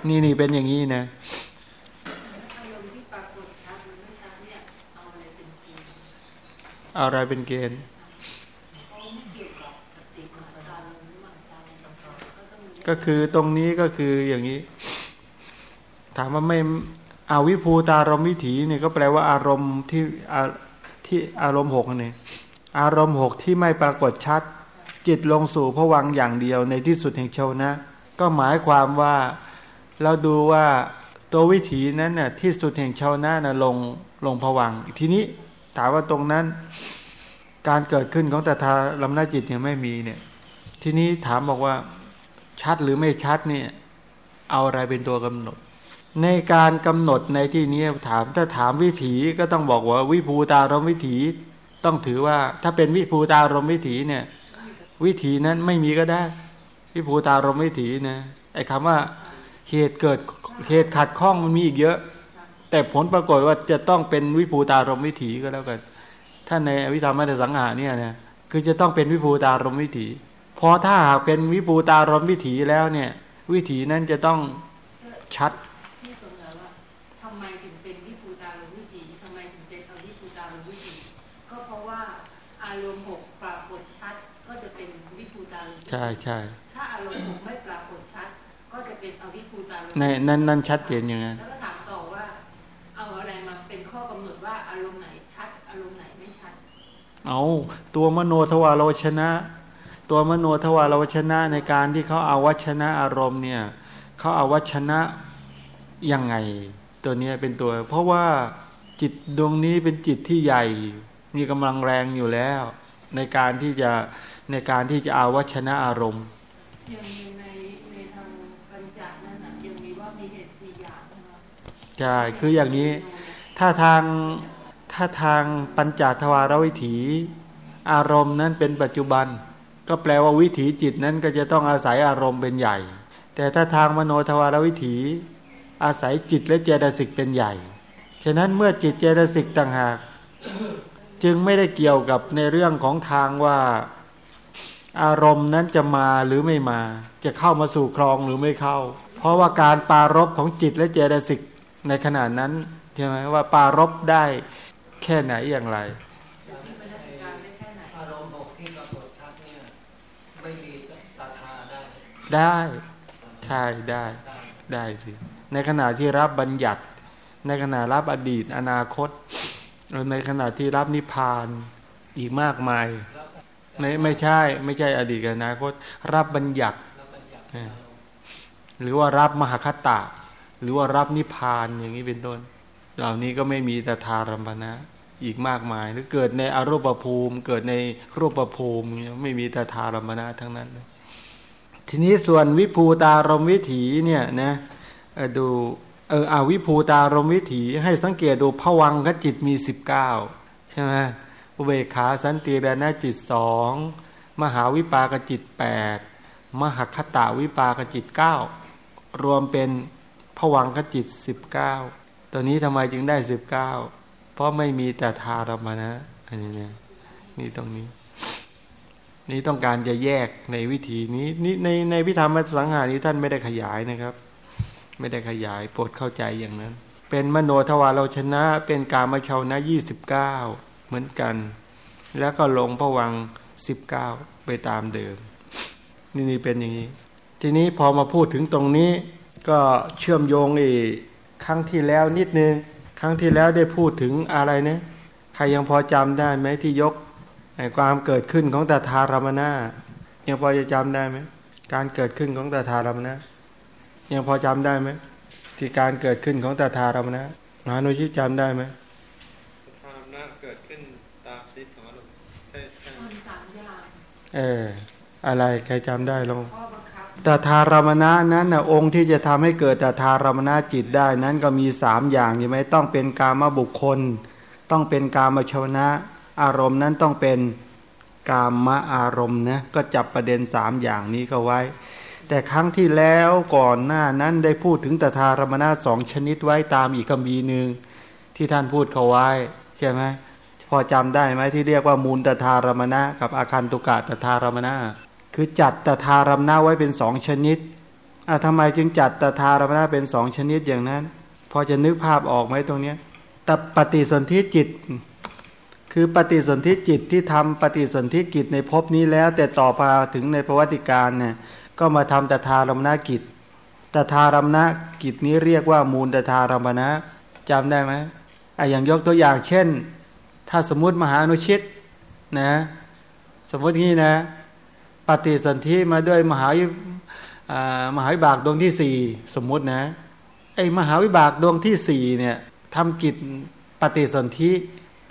นี่นี่เป็นอย่างนี้นะอารมณ์ที่ปรากฏชัดมันไม่ชัดเนี่ยเอาอะไรเป็นเกณฑ์ ก็คือตรงนี้ก็คืออย่างนี้ ถามว่าไม่อาวิภูตารมวิถีเนี่ยก็แปลว่าอารมณ์ที่อาที่อารมณ์หกนี่อารมณ์หกที่ไม่ปรากฏชัด จิตลงสู่พวังอย่างเดียวในที่สุดแห่งชาวนะ ก็หมายความว่าเราดูว่าตัววิถีนั้นน่ะที่สุดแห่งชาวนะน่ะลงลงพวังทีนี้ถามว่าตรงนั้น การเกิดขึ้นของตถาลำนาจิตยังไม่มีเนี่ย ทีนี้ถามบอกว่า ชัดหรือไม่ชัดเนี่ยเอาอะไรเป็นตัวกำหนด ในการกำหนดในที่นี้ถามถ้าถามวิถีก็ต้องบอกว่าวิภูตารมวิถีต้องถือว่า ถ้าเป็นวิภูตารมวิถีเนี่ย วิถีนั้นไม่มีก็ได้ วิภูตารมวิถีนะไอ้คำว่าเหตุเกิดเหตุขัดข้องมันมีอีกเยอะ แต่ผลปรากฏว่าจะต้องเป็นวิภูตารมวิถีก็แล้วกันถ้าในอวิธรรมมัตสังหาเนี่ยนะคือจะต้องเป็นวิภูตารมวิถี พราะถ้าหากเป็นวิภูตารมวิถีแล้วเนี่ย วิถีนั้นจะต้องชัดที่สงสัยว่าทำไมถึงเป็นวิภูตารมวิถีทำไมถึงเป็นอวิภูตารมวิถีก็เพราะว่าอารมณ์หกปรากฏชัดก็จะเป็นวิภูตารมวิถีใช่ใช่ถ้าอารมณ์หกไม่ปรากฏชัด ก็จะเป็นอวิภูตารมในนั้นนั้นชัดเจนอย่างนั้นแล้วก็ถามต่อว่า เอาอะไรมาเป็นข้อกำหนดว่าอารมณ์ไหนชัด อารมณ์ไหนไม่ชัด เอาตัวมโนทวารวชนะ ตัวมโนทวารวชนะในการที่เขาเอาวัชนะอารมณ์เนี่ยเขาเอาวัชนะยังไง ตัวเนี้ยเป็นตัว เพราะว่าจิตดวงนี้เป็นจิตที่ใหญ่ มีกำลังแรงอยู่แล้ว ในการที่จะในการที่จะเอาวัชนะอารมณ์ยังมีในในทางปัญจนั่นน่ะยังมีว่ามีเหตุสี่อย่างใช่ไหมใช่คืออย่างนี้ ถ้าทางถ้าทางปัญจทวารวิถี อารมณ์นั้นเป็นปัจจุบัน ก็แปลว่าวิถีจิตนั้นก็จะต้องอาศัยอารมณ์เป็นใหญ่ แต่ถ้าทางมโนทวารวิถีอาศัยจิตและเจตสิกเป็นใหญ่ ฉะนั้นเมื่อจิตเจตสิกต่างหาก จึงไม่ได้เกี่ยวกับในเรื่องของทางว่าอารมณ์นั้นจะมาหรือไม่มา จะเข้ามาสู่ครองหรือไม่เข้า เพราะว่าการปารบของจิตและเจตสิกในขณะนั้นใช่ไหมว่าปารบได้แค่ไหนอย่างไร จะที่บรรณาธิการได้แค่ไหน อารมณ์หกที่ปรากฏ ได้ใช่ได้ได้สิในขณะที่รับบัญญัติ ในขณะรับอดีต อนาคตในขณะที่รับนิพพานอีกมากมายไม่ไม่ใช่ ไม่ใช่อดีตกับอนาคต รับบัญญัติหรือว่ารับมหคตะหรือว่ารับนิพพานอย่างนี้เป็นต้น เหล่านี้ก็ไม่มีแต่ทารัมปนะอีกมากมาย หรือเกิดในอรูปภูมิ เกิดในรูปภูมิไม่มีแต่ทารัมปนะทั้งนั้นเลย ทีนี้ส่วนวิภูตารมวิถีเนี่ยนะดูเอออาวิภูตารมวิถีให้สังเกตดูผวังคจิตมีสิบเก้าใช่ไหมอุเบกขาสันติรณจิตสองมหาวิปากจิตแปดมหคตาวิปากจิตเก้ารวมเป็นผวังคจิตสิบเก้าตัวนี้ทำไมจึงได้สิบเก้าเพราะไม่มีแต่ทารมนะอันนี้เนี่ยนี่ตรงนี้ นี่ต้องการจะแยกในวิธีนี้นี่ในในพิธามสังหานี้ท่านไม่ได้ขยายนะครับ ไม่ได้ขยายโปรดเข้าใจอย่างนั้น เป็นมโนทวารเราชนะ เป็นการมาชาวนะยี่สิบเก้าเหมือนกัน แล้วก็ลงพวังสิบเก้าไปตามเดิม นี่นี่เป็นอย่างนี้ ทีนี้พอมาพูดถึงตรงนี้ ก็เชื่อมโยงอีกครั้งที่แล้วนิดนึง ครั้งที่แล้วได้พูดถึงอะไรเนี่ยใครยังพอจำได้ไหมที่ยก ความเกิดขึ้นของตถารมนายังพอจะจำได้ไหมการเกิดขึ้นของตถารมนายังพอจำได้ไหมที่การเกิดขึ้นของตถารมนะมหานุชิตจำได้ไหมธารมนะเกิดขึ้นตามซิดของอารมณ์ใช่ใช่คนสามอย่างเอออะไรใครจำได้ลองข้อบังคับตถารมณะนั้นนะองค์ที่จะทำให้เกิดตถารมณะจิตได้นั้นก็มีสามอย่างใช่ไหมต้องเป็นกามบุคคล ต้องเป็นกามชวนะ อารมณ์นั้นต้องเป็นกามะอารมณ์นะก็จับประเด็นสามอย่างนี้ก็ไว้ แต่ครั้งที่แล้วก่อนหน้านั้นได้พูดถึงตถารมณะสองชนิดไว้ตามอีกคำบีหนึ่งที่ท่านพูดเขาไว้ใช่ไหมพอจำได้ไหมที่เรียกว่ามูลตถารมณะกับอาคันตุกะตถารมณะคือจัดตถารมณะไว้เป็นสองชนิดอะทำไมจึงจัดตถารมณะเป็นสองชนิดอย่างนั้น พอจะนึกภาพออกไหมตรงเนี้ยแต่ปฏิสนธิจิต คือปฏิสนธิจิตที่ทำปฏิสนธิกิจในภพนี้แล้ว แต่ต่อมาถึงในประวัติการเนี่ยก็มาทำตถารมณกิจตถารมณกิจนี้เรียกว่ามูลตถารมณะจำได้ไหมออย่างยกตัวอย่างเช่น ถ้าสมมุติมหาอนุชิตนะสมมติงี้นะ ปฏิสนธิมาด้วยมหาวิอ่ามหาวิบากดวงที่สี่สมมุตินะไอมหาวิบากดวงที่สี่เนี่ยทำกิจปฏิสนธิ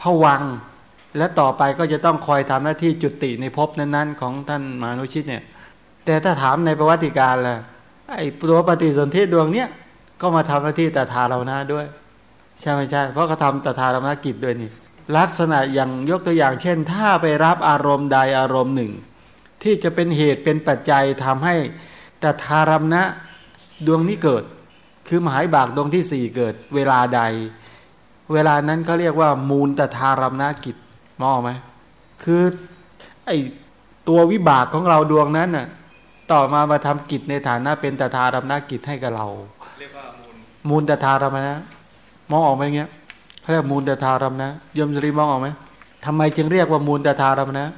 ผวัง และต่อไปก็จะต้องคอยทำหน้าที่จุติในภพนั้นๆ ของท่านมหานุชิตเนี่ย แต่ถ้าถามในประวัติการล่ะไอ้ตัวปฏิสนธิดวงเนี้ยก็มาทำหน้าที่ตถาเรานะด้วย ใช่ไหมใช่ เพราะเขาทำตถารมนกิจด้วยนี่ลักษณะอย่างยกตัวอย่างเช่น ถ้าไปรับอารมณ์ใดอารมณ์หนึ่ง ที่จะเป็นเหตุเป็นปัจจัยทำให้ตถารมณะดวงนี้เกิด คือมหายบากดวงที่สี่เกิด เวลาใด เวลานั้นเขาเรียกว่ามูลตถารมณกิจ มองไหมคือ ไอตัววิบากของเราดวงนั้นน่ะ ต่อมามาทำกิจในฐานะเป็นตถารมณกิจให้กับเราเรียกว่ามูลมูลตถารมนะมองออกไหมเงี้ยเขาเรียกมูลตถารมนะยมสรีมองออกไหมทำไมจึงเรียกว่ามูลตถารมนะ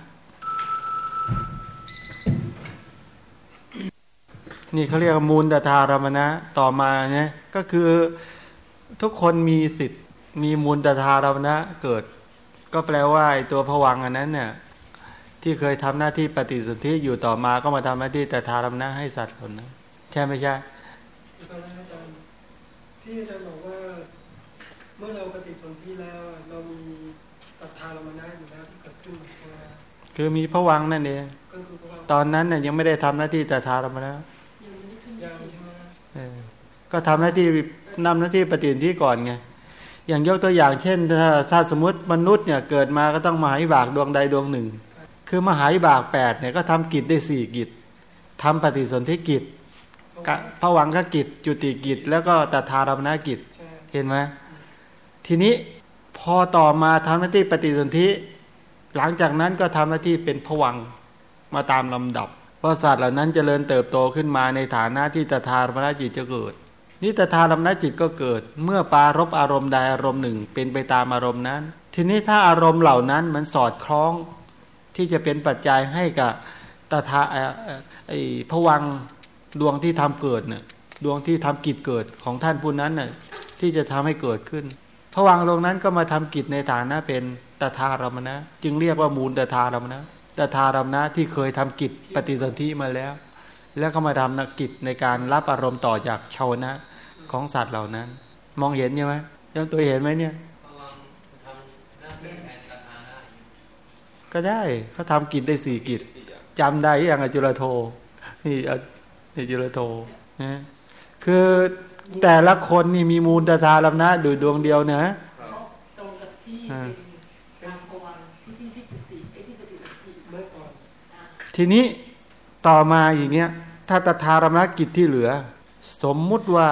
นี่เขาเรียกว่ามูลตถารมนะต่อมาเนี่ยก็คือทุกคนมีสิทธิ์ มีมูลตถารมนะเกิด ก็แปลว่าไอ้ตัวผวังค์อันนั้นเนี่ยที่เคยทำหน้าที่ปฏิสนธิอยู่ต่อมาก็มาทำหน้าที่ตถารมนะให้สัตว์เหล่านั้นใช่ไม่ใช่ตอนนั้นอาจารย์ที่อาจารย์บอกว่าเมื่อเราปฏิสนธิแล้วอะเรามีตัทธารมณะอยู่แล้วที่เกิดขึ้นใช่ไหมครับคือมีผวังค์นั่นเองก็คือเพราะว่าตอนนั้นเนี่ยยังไม่ได้ทำหน้าที่แต่ทารมนะยังไม่ได้ขึ้นยังใช่ไหมเออก็ทำหน้าที่นำหน้าที่ปฏิทินที่ก่อนไง อย่างยกตัวอย่างเช่นถ้าถ้าสมมติมนุษย์เนี่ยเกิดมาก็ต้องมหาวิบากดวงใดดวงหนึ่ง คือมหาวิบากแปดเนี่ยก็ทำกิจได้สี่กิจทำปฏิสนธิกิจกะวังคกิจ จุติกิจ แล้วก็ตถารมณกิจเห็นไหมทีนี้พอต่อมาทำหน้าที่ปฏิสนธิหลังจากนั้นก็ทำหน้าที่เป็นผวังมาตามลำดับ เพราะสัตว์เหล่านั้นจเจริญเติบโตขึ้นมาในฐานะที่ตถารมณจิตจะเกิด นี่ตถารมณจิตก็เกิด เมื่อปารบอารมณ์ใดอารมณ์หนึ่ง เป็นไปตามอารมณ์นั้น ทีนี้ถ้าอารมณ์เหล่านั้นมันสอดคล้องที่จะเป็นปัจจัยให้กับตถาไอ้ผวังดวงที่ทำเกิดเนี่ยดวงที่ทำกิจเกิดของท่านผู้นั้นน่ะที่จะทำให้เกิดขึ้นผวังตรงนั้นก็มาทำกิจในฐานะเป็นตถารมณะจึงเรียกว่ามูลตถารมณะตถารมณะที่เคยทำกิจปฏิสนธิมาแล้ว แล้วก็มาทำนักกิจในการรับอารมณ์ต่อจากชาวนะของสัตว์เหล่านั้น มองเห็นใช่ไหมยังตัวเห็นไหมเนี่ยระวังทำหน้าที่แทนประธานได้ก็ได้เขาทำกิจได้สี่กิจสี่อย่างจำได้อย่างอจุลโทนี่อนี่จุลโทนะคือแต่ละคนนี่มีมูลตถาลำนะโดยดวงเดียวนะครับตรงกับที่อ่าเป็นตามพวังค์ที่ที่ที่ปฏิไอ้ที่ปฏิบัติที่เมื่อก่อนอ่าทีนี้ต่อมาอย่างเงี้ย ถ้าตถารมณกิจที่เหลือ สมมุติว่า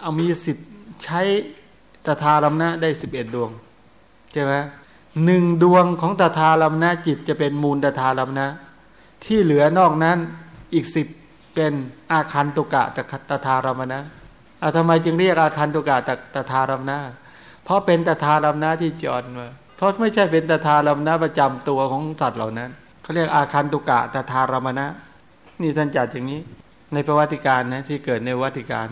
เอามีสิทธิ์ใช้ตถารมณะได้สิบเอ็ดดวงใช่ไหมหนึ่งดวงของตถารมณจิตจะเป็นมูลตถารมณะที่เหลือนอกนั้นอีกสิบเป็นอาคันตุกะตตถารมณะเอาทำไมจึงเรียกอาคันตุกะตตถารมณะเพราะเป็นตถารมณะที่จรมาเพราะไม่ใช่เป็นตถารมณะประจำตัวของสัตว์เหล่านั้นเขาเรียกอาคันตุกะตถารมณะ นี่ท่านจัดอย่างนี้ ในประวัติการนะที่เกิดในวัติการ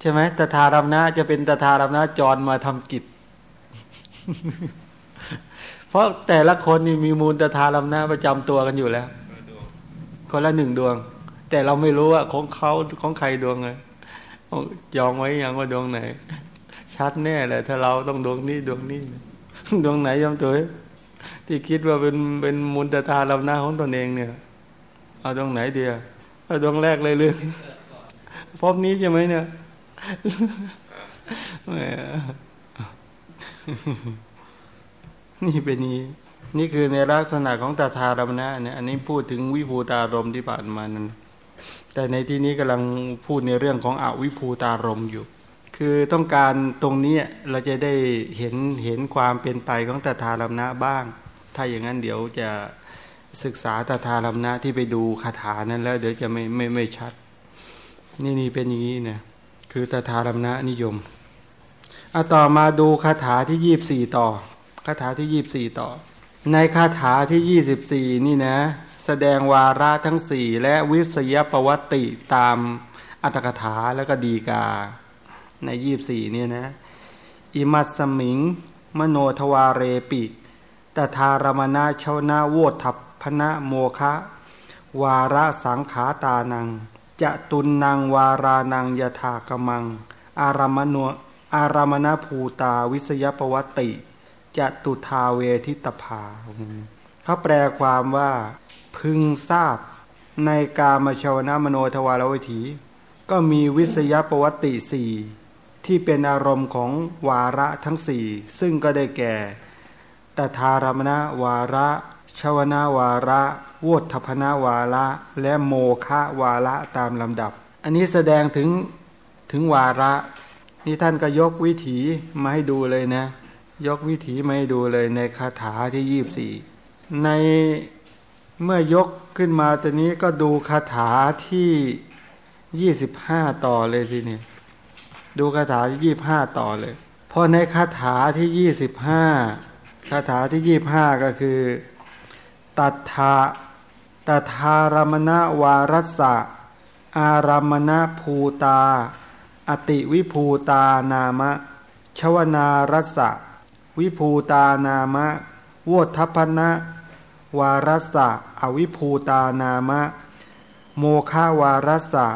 ใช่ไหมตถารมณะจะเป็นตถารมณะจรมาทำกิจ เพราะแต่ละคนนี่มีมูลตถารมณะประจำตัวกันอยู่แล้วคนละหนึ่งดวง แต่เราไม่รู้ว่าของเขาของใครดวงไงจองไว้ยังว่าดวงไหน ชัดแน่เลยถ้าเราต้องดวงนี้ดวงนี้ดวงไหนยอมตัวที่คิดว่าเป็นเป็นมูลตถารมณะของตนเองเนี่ย เอาดวงไหนเดียวเอาดวงแรกเลยเลยพบนี้ใช่ไหมเนี่ยนี่เป็นนี้ นี่คือในลักษณะของตถารมณะเนี่ยอันนี้พูดถึงวิภูตารมที่ผ่านมานั้นแต่ในที่นี้กำลังพูดในเรื่องของอวิภูตารมอยู่ คือต้องการตรงนี้เราจะได้เห็นเห็นความเป็นไปของตถารมณะบ้าง ถ้าอย่างนั้นเดี๋ยวจะ ศึกษาตถารมณะที่ไปดูคาถานั้นแล้ว เดี๋ยวจะไม่ไม่ไม่ชัด นี่นี่เป็นอย่างนี้นะคือตถารมณะนิยมเอาต่อมาดูคาถาที่ยี่บสี่ต่อคาถาที่ยี่บสี่ต่อ ในคาถาที่ยี่สิบสี่นี่นะ แสดงวาระทั้งสี่และวิสยประวัติตามอัตถกถาแล้วก็ดีกา ในยี่บสี่เนี่ยนะ อิมัสมิง มโนทวาเรปิตถารมณาชาวนาโวทัพ พนะโมคะ วาระสังขาตานัง จะตุนนางวารานังยถากมัง อารามโนอารามณภูตาวิสยประวติจะตุทาเวทิตภาเขาแปลความว่าพึงทราบในกามชาวนะมโนทวารวิถี ก็มีวิสยประวติสี่ที่เป็นอารมณ์ของวาระทั้งสี่ซึ่งก็ได้แก่ตถารมณวาระ ชวนาวาระโวทพนาวาระ และโมฆะวาระตามลำดับ อันนี้แสดงถึงถึงวาระ นี่ท่านก็ยกวิถีมาให้ดูเลยนะ ยกวิถีมาให้ดูเลยในคาถาที่ยี่บสี่ในเมื่อยกขึ้นมาตอนนี้ก็ดูคาถาที่ยี่สิบห้าต่อเลยสิเนี่ยดูคาถาที่ยี่บห้าต่อเลยเพราะในคาถาที่ยี่สิบห้าคาถาที่ยี่บห้าก็คือ ตัทธาตัทารมณวารัสะอารามณภูตา อติวิภูตานามะ ชวนารัสะวิภูตานามะโวทัพนะวารัสะอวิภูตานามะ โมฆาวารัสสะ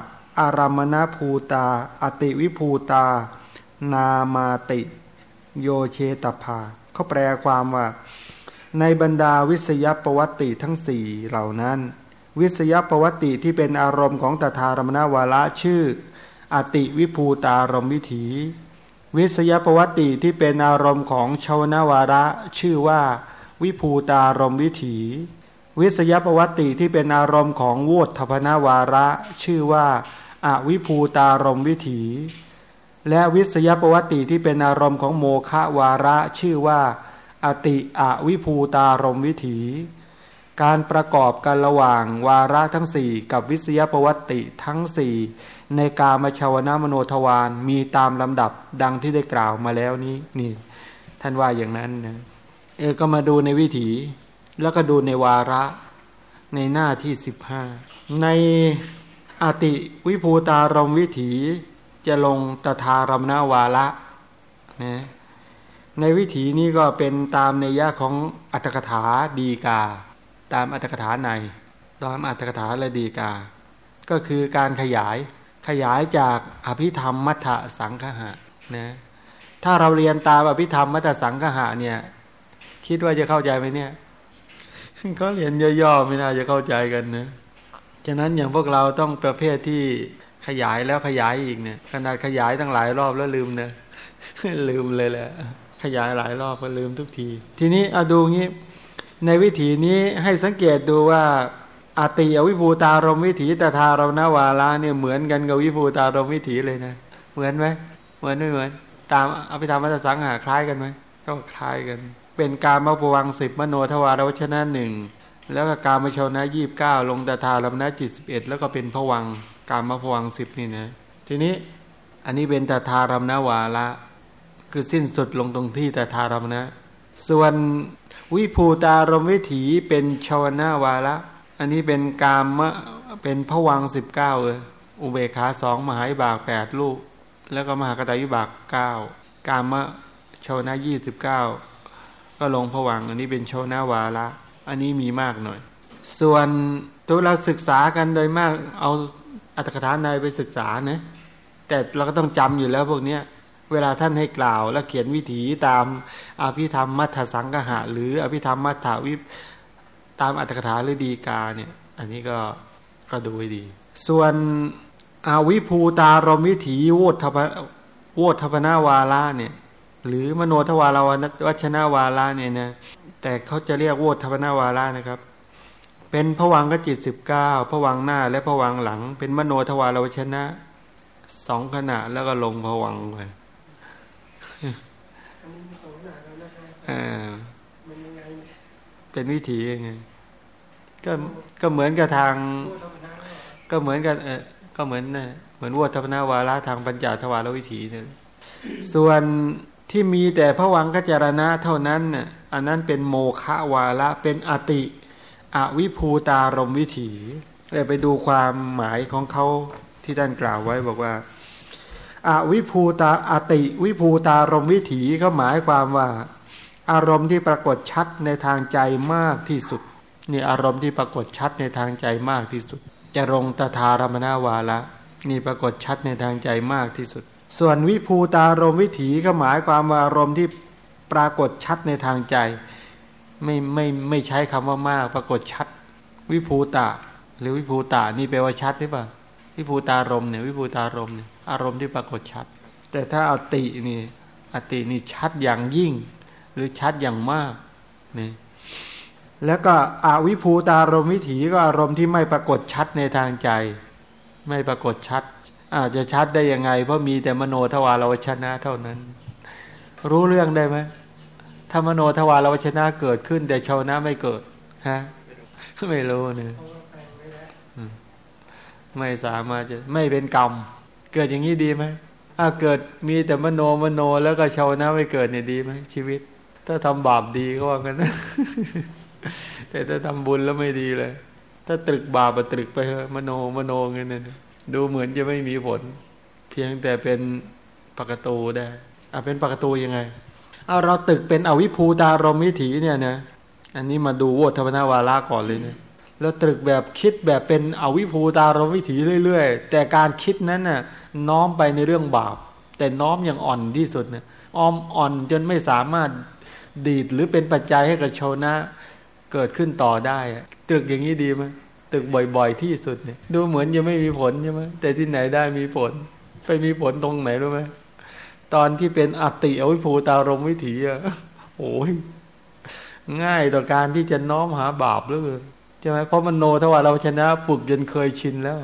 อารามณภูตา อติวิภูตา นามาติ โยเชตภาเขาแปลความว่า ในบรรดาวิสยประวัติทั้งสี่เหล่านั้น วิสยประวัติที่เป็นอารมณ์ของตถารมณวาระชื่อ อติวิภูตารมวิถี วิสยประวัติที่เป็นอารมณ์ของชาวนาวาระชื่อว่าวิภูตารมวิถี วิสยประวัติที่เป็นอารมณ์ของโวทพนาวาระ ชื่อว่าอาวิภูตารมวิถี และวิสยประวัติที่เป็นอารมณ์ของโมฆะวาระชื่อว่า อติอวิภูตารมวิถี การประกอบกันระหว่างวาระทั้งสี่กับวิสยประวัติทั้งสี่ในกามชาวนะมโนทวารมีตามลำดับดังที่ได้กล่าวมาแล้วนี้นี่ท่านว่าอย่างนั้นนะเออก็มาดูในวิถี แล้วก็ดูในวาระในหน้าที่สิบห้าในอติวิภูตารมวิถีจะลงตถารมนาวาระนะ ในวิถีนี้ก็เป็นตามในยะของอัตถกถาดีกา ตามอัตถกถาในตามอัตถกถาและดีกา ก็คือการขยายขยายจากอภิธรรมมัทสังคหะนะถ้าเราเรียนตามอภิธรรมมัทสังคหะเนี่ย คิดว่าจะเข้าใจไหมเนี่ยเขาเรียนย่อๆไม่น่าจะเข้าใจกันนะฉะนั้นอย่างพวกเราต้องประเภทที่ขยายแล้วขยายอีกเนี่ยขนาดขยายตั้งหลายรอบแล้วลืมเนะลืมเลยแหละ ขยายหลายรอบก็ลืมทุกที ทีนี้เอาดูงี้ ในวิถีนี้ให้สังเกตดูว่าอาติอวิภูตารมวิถีตถารมนาวาระเนี่ยเหมือนกันกับวิภูตารมวิถีเลยนะ เหมือนไหมเหมือนไม่เหมือน ตามอภิธรรมมัตสังหาคล้ายกันไหมก็คล้ายกัน เป็นการมาปวังสิบมโนทวารวชนะหนึ่งแล้วก็การมาชนะยี่บเก้าลงตถารมนะจิตสิบเอ็ดแล้วก็เป็นผวังการมาผวังสิบนี่นะ ทีนี้อันนี้เป็นตถารมนะวาระ คือสิ้นสุดลงตรงที่ตถารมนะ ส่วนวิภูตารมวิถีเป็นชาวนาวาระอันนี้เป็นกามะเป็นผวังสิบเก้าเอออุเบขาสองมหาวิบากแปดลูก แล้วก็มหากตาวิบากเก้ากามะชาวนายี่สิบเก้าก็ลงผวังอันนี้เป็นชาวนาวาระอันนี้มีมากหน่อย ส่วนตัวเราศึกษากันโดยมากเอาอัตถกถาในไปศึกษานะแต่เราก็ต้องจำอยู่แล้วพวกเนี้ย เวลาท่านให้กล่าว และเขียนวิถีตามอภิธรรมมัทสังกหะ หรืออภิธรรมมัทวิตามอัตถกถาหรือดีกาเนี่ยอันนี้ก็ก็ดูให้ดี ส่วนอาวิภูตารมวิถีโวทพโวทพนาวาลาเนี่ยหรือมโนทวารวัชนาวาลาเนี่ยนะแต่เขาจะเรียกโวทพนาวาลานะครับ เป็นผวังก็จิตสิบเก้าผวังหน้าและผวังหลัง เป็นมโนทวารวัชนะสองขณะแล้วก็ลงผวังไปนนี้มีสองหนาแล้วนะครับ อ่ามันยังไงเนี่ยเป็นวิถียังไงก็ก็เหมือนกับทางพูดธรรมดาแล้วเหรอก็เหมือนกันเออก็เหมือนนะเหมือนวัฒนาวาระทางปัญจทวารวิถีเนี่ยส่วนที่มีแต่พระวังกจารณะเท่านั้นน่ะอันนั้นเป็นโมฆะวาระเป็นอติอวิภูตารมวิถีเลยไปดูความหมายของเขาที่ท่านกล่าวไว้บอกว่าอาวิภูตาอติวิภูตารมวิถีก็หมายความว่า อารมณ์ที่ปรากฏชัดในทางใจมากที่สุดนี่อารมณ์ที่ปรากฏชัดในทางใจมากที่สุด จะรงตถารมนาวาละนี่ปรากฏชัดในทางใจมากที่สุด ส่วนวิภูตารมวิถีก็หมายความว่าอารมณ์ที่ปรากฏชัดในทางใจ ไม่ไม่ไม่ใช้คำว่ามาก ปรากฏชัด วิภูตาหรือวิภูตานี่แปลว่าชัดหรือเปล่าวิภูตารมเนี่ยวิภูตารมเนี่ยอารมณ์ที่ปรากฏชัด แต่ถ้าอตินี่อตินี่ชัดอย่างยิ่ง หรือชัดอย่างมากนี่แล้วก็อวิภูตารมวิถีก็อารมณ์ที่ไม่ปรากฏชัดในทางใจ ไม่ปรากฏชัด อาจจะชัดได้ยังไง เพราะมีแต่มโนทวารวชนะเท่านั้น รู้เรื่องได้ไหมถ้ามโนทวารวชนะเกิดขึ้น แต่ชาวนะไม่เกิดฮะไม่รู้เนี่ยเพราะว่าแปลงไว้แล้วไม่สามารถจะไม่เป็นกรรม เกิดอย่างนี้ดีไหมถ้าเกิดมีแต่มโนมโนแล้วก็ชาวนะไม่เกิดเนี่ยดีไหมชีวิต ถ้าทำบาปดีก็ว่ากันนะแต่ถ้าทำบุญแล้วไม่ดีเลย ถ้าตรึกบาปตรึกไปเถอะมโนมโนเงี้ยเนี่ยดูเหมือนจะไม่มีผล เพียงแต่เป็นปกตูได้อะเป็นปกตูยังไง เอาเราตึกเป็นอวิภูตารมวิถีเนี่ยนะอันนี้มาดูวธรรมนาวาระก่อนเลยนะแล้วตรึกแบบคิดแบบเป็นอวิภูตารมวิถีเรื่อย ๆ แต่การคิดนั้นน่ะน้อมไปในเรื่องบาป แต่น้อมอย่างอ่อนที่สุดเนี่ยออมอ่อนจนไม่สามารถ ดีดหรือเป็นปัจจัยให้กับชนะ เกิดขึ้นต่อได้ตึกอย่างนี้ดีไหมตึกบ่อยๆที่สุดเนี่ย ดูเหมือนยังไม่มีผลใช่ไหมแต่ที่ไหนได้มีผล ไปมีผลตรงไหนรู้ไหมตอนที่เป็นอติอวิภูตารมวิถีอะโอ้ยง่ายต่อการที่จะน้อมหาบาปเหลือเกินใช่ไหมเพราะมันโนทว่าเราชนะฝึกจนเคยชินแล้ว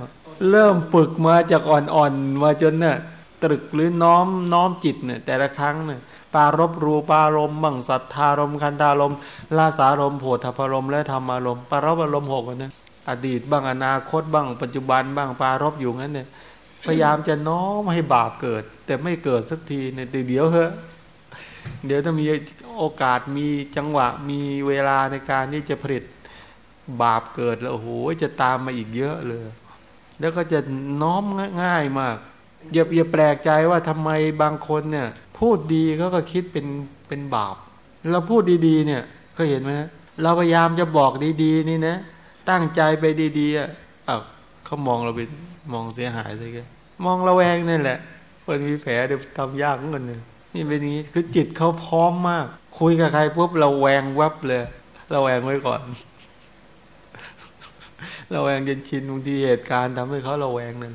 เริ่มฝึกมาจากอ่อนๆมาจนเนี่ยตรึกหรือน้อมน้อมจิตเนี่ย แต่ละครั้งเนี่ย ปารบรูปารมณ์บังสัทธารมณ์คันธารมณ์ลาสารมณ์โผฏฐารมณ์และธรรมารมณ์ปารบอารมณ์หกนะอดีตบ้างอนาคตบ้างปัจจุบันบ้างปารบอยู่งั้นเนี่ยพยายามจะน้อมให้บาปเกิด แต่ไม่เกิดสักทีเนี่ยเดี๋ยวเหอะเดี๋ยวถ้ามีโอกาสมีจังหวะมีเวลาในการที่จะผลิตบาปเกิดแล้วโอ้โหจะตามมาอีกเยอะเลย แล้วก็จะน้อมง่ายมาก อย่าอย่าแปลกใจว่าทำไมบางคนเนี่ยพูดดีเขาก็คิดเป็นเป็นบาป เราพูดดีๆเนี่ยเคยเห็นไหมเราพยายามจะบอกดีๆ นี่นะ ตั้งใจไปดีๆอะอ้าวเขามองเราเป็นมองเสียหายเลยแกมองระแวงนี่แหละคนมีแผลเดี๋ยวทำยากเหมือนกันเนี่ยนี่เป็นอย่างนี้คือจิตเขาพร้อมมาก คุยกับใครปุ๊บเราแวงวับเลยเราแวงไว้ก่อนเราแวงจนชินบางทีเหตุการณ์ทำให้เขาเราแวงนั่น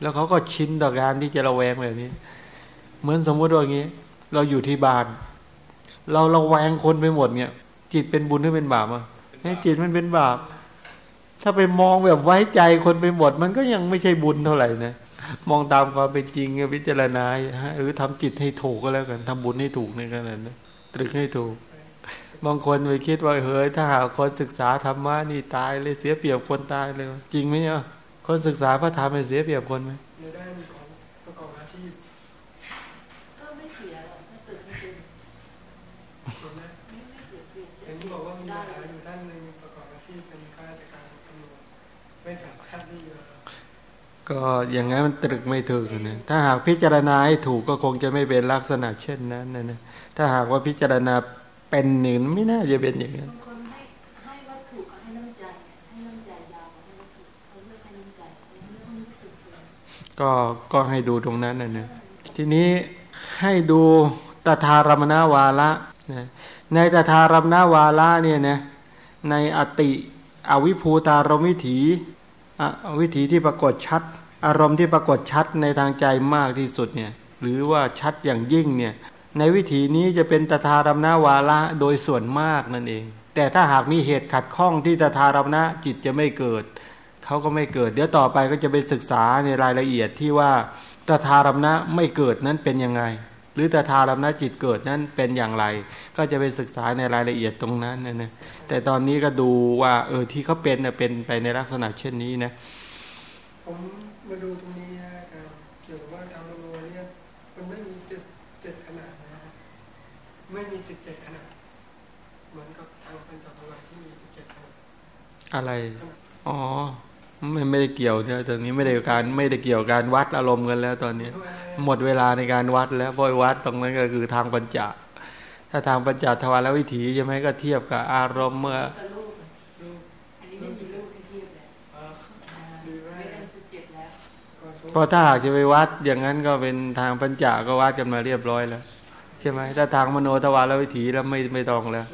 แล้วเขาก็ชินต่อการที่จะระแวงแบบนี้ เหมือนสมมติว่าอย่างนี้ เราอยู่ที่บ้าน เราระแวงคนไปหมดเนี่ย จิตเป็นบุญหรือเป็นบาปอะให้จิตมันเป็นบาป ถ้าไปมองแบบไว้ใจคนไปหมด มันก็ยังไม่ใช่บุญเท่าไหร่นะมองตามความเป็นจริงพิจารณาหรือทำจิตให้ถูกก็แล้วกันทำบุญให้ถูกในขณะนั้นตรึกให้ถูกบางคนไปคิดว่าเฮ้ยถ้าหากคนศึกษาธรรมะนี่ตายเลยเสียเปรียบคนตายเลย จริงไหมเนี่ย คนศึกษาพระธรรมเสียเปรียบคนไหมในด้านของประกอบอาชีพก็ไม่เสียหรอกถ้าเกิดไม่เป็นเห็นไหมไม่เสียเปรียบเห็นที่บอกว่ามีปัญหาอยู่ท่านหนึ่งประกอบอาชีพเป็นข้าราชการตำรวจไม่สามารถที่จะก็อย่างนั้นมันตรึกไม่ถูกนะถ้าหากพิจารณาให้ถูกก็คงจะไม่เป็นลักษณะเช่นนั้นนะนะถ้าหากว่าพิจารณาเป็นหนึ่งไม่น่าจะเป็นอย่างนั้น ก็ก็ให้ดูตรงนั้นนะนะทีนี้ให้ดูตถารมนาวาระนะในตถารมนาวาระเนี่ยนะในอติอวิภูตารมวิถีอวิถีที่ปรากฏชัด อารมณ์ที่ปรากฏชัดในทางใจมากที่สุดเนี่ยหรือว่าชัดอย่างยิ่งเนี่ยในวิถีนี้จะเป็นตถารมนาวาระโดยส่วนมากนั่นเอง แต่ถ้าหากมีเหตุขัดข้องที่ตถารมนะจิตจะไม่เกิด เขาก็ไม่เกิด เดี๋ยวต่อไปก็จะไปศึกษาในรายละเอียดที่ว่าตถารมณะไม่เกิดนั้นเป็นยังไง หรือตถารมณะจิตเกิดนั้นเป็นอย่างไร ก็จะไปศึกษาในรายละเอียดตรงนั้นนะนะแต่ตอนนี้ก็ดูว่า เออที่เขาเป็นเน่ยเป็นไปในลักษณะเช่นนี้นะผมมาดูตรงนี้นะอาจารย์เกี่ยวกับว่าทางมโนเนี่ยมันไม่มีเจ็ดเจ็ดขนาดนะฮะไม่มีสิบเจ็ดขนาดเหมือนกับทางปัญจทวารที่มีสิบเจ็ดขนาดอะไรอ๋อ ไม่ไม่ได้เกี่ยวเนี่ยตอนนี้ไม่ได้การไม่ได้เกี่ยวการวัดอารมณ์กันแล้วตอนนี้ หมดเวลาในการวัดแล้วพราะวัดตรงนั้นก็คือทางปัญจถ้าทางปัญจทวารวิถีใช่ไหมก็เทียบกับอารมณ์เมื่อกับลูกอะรูปอันนี้ไม่มีลูกให้เพราะถ้าหากจะไปวัดอย่างนั้นก็เป็นทางปัญจาก็วัดกันมาเรียบร้อยแล้ว ใช่ไหมถ้าทางมโนทวารวิถีแล้วไม่ไม่ต้องแล้ว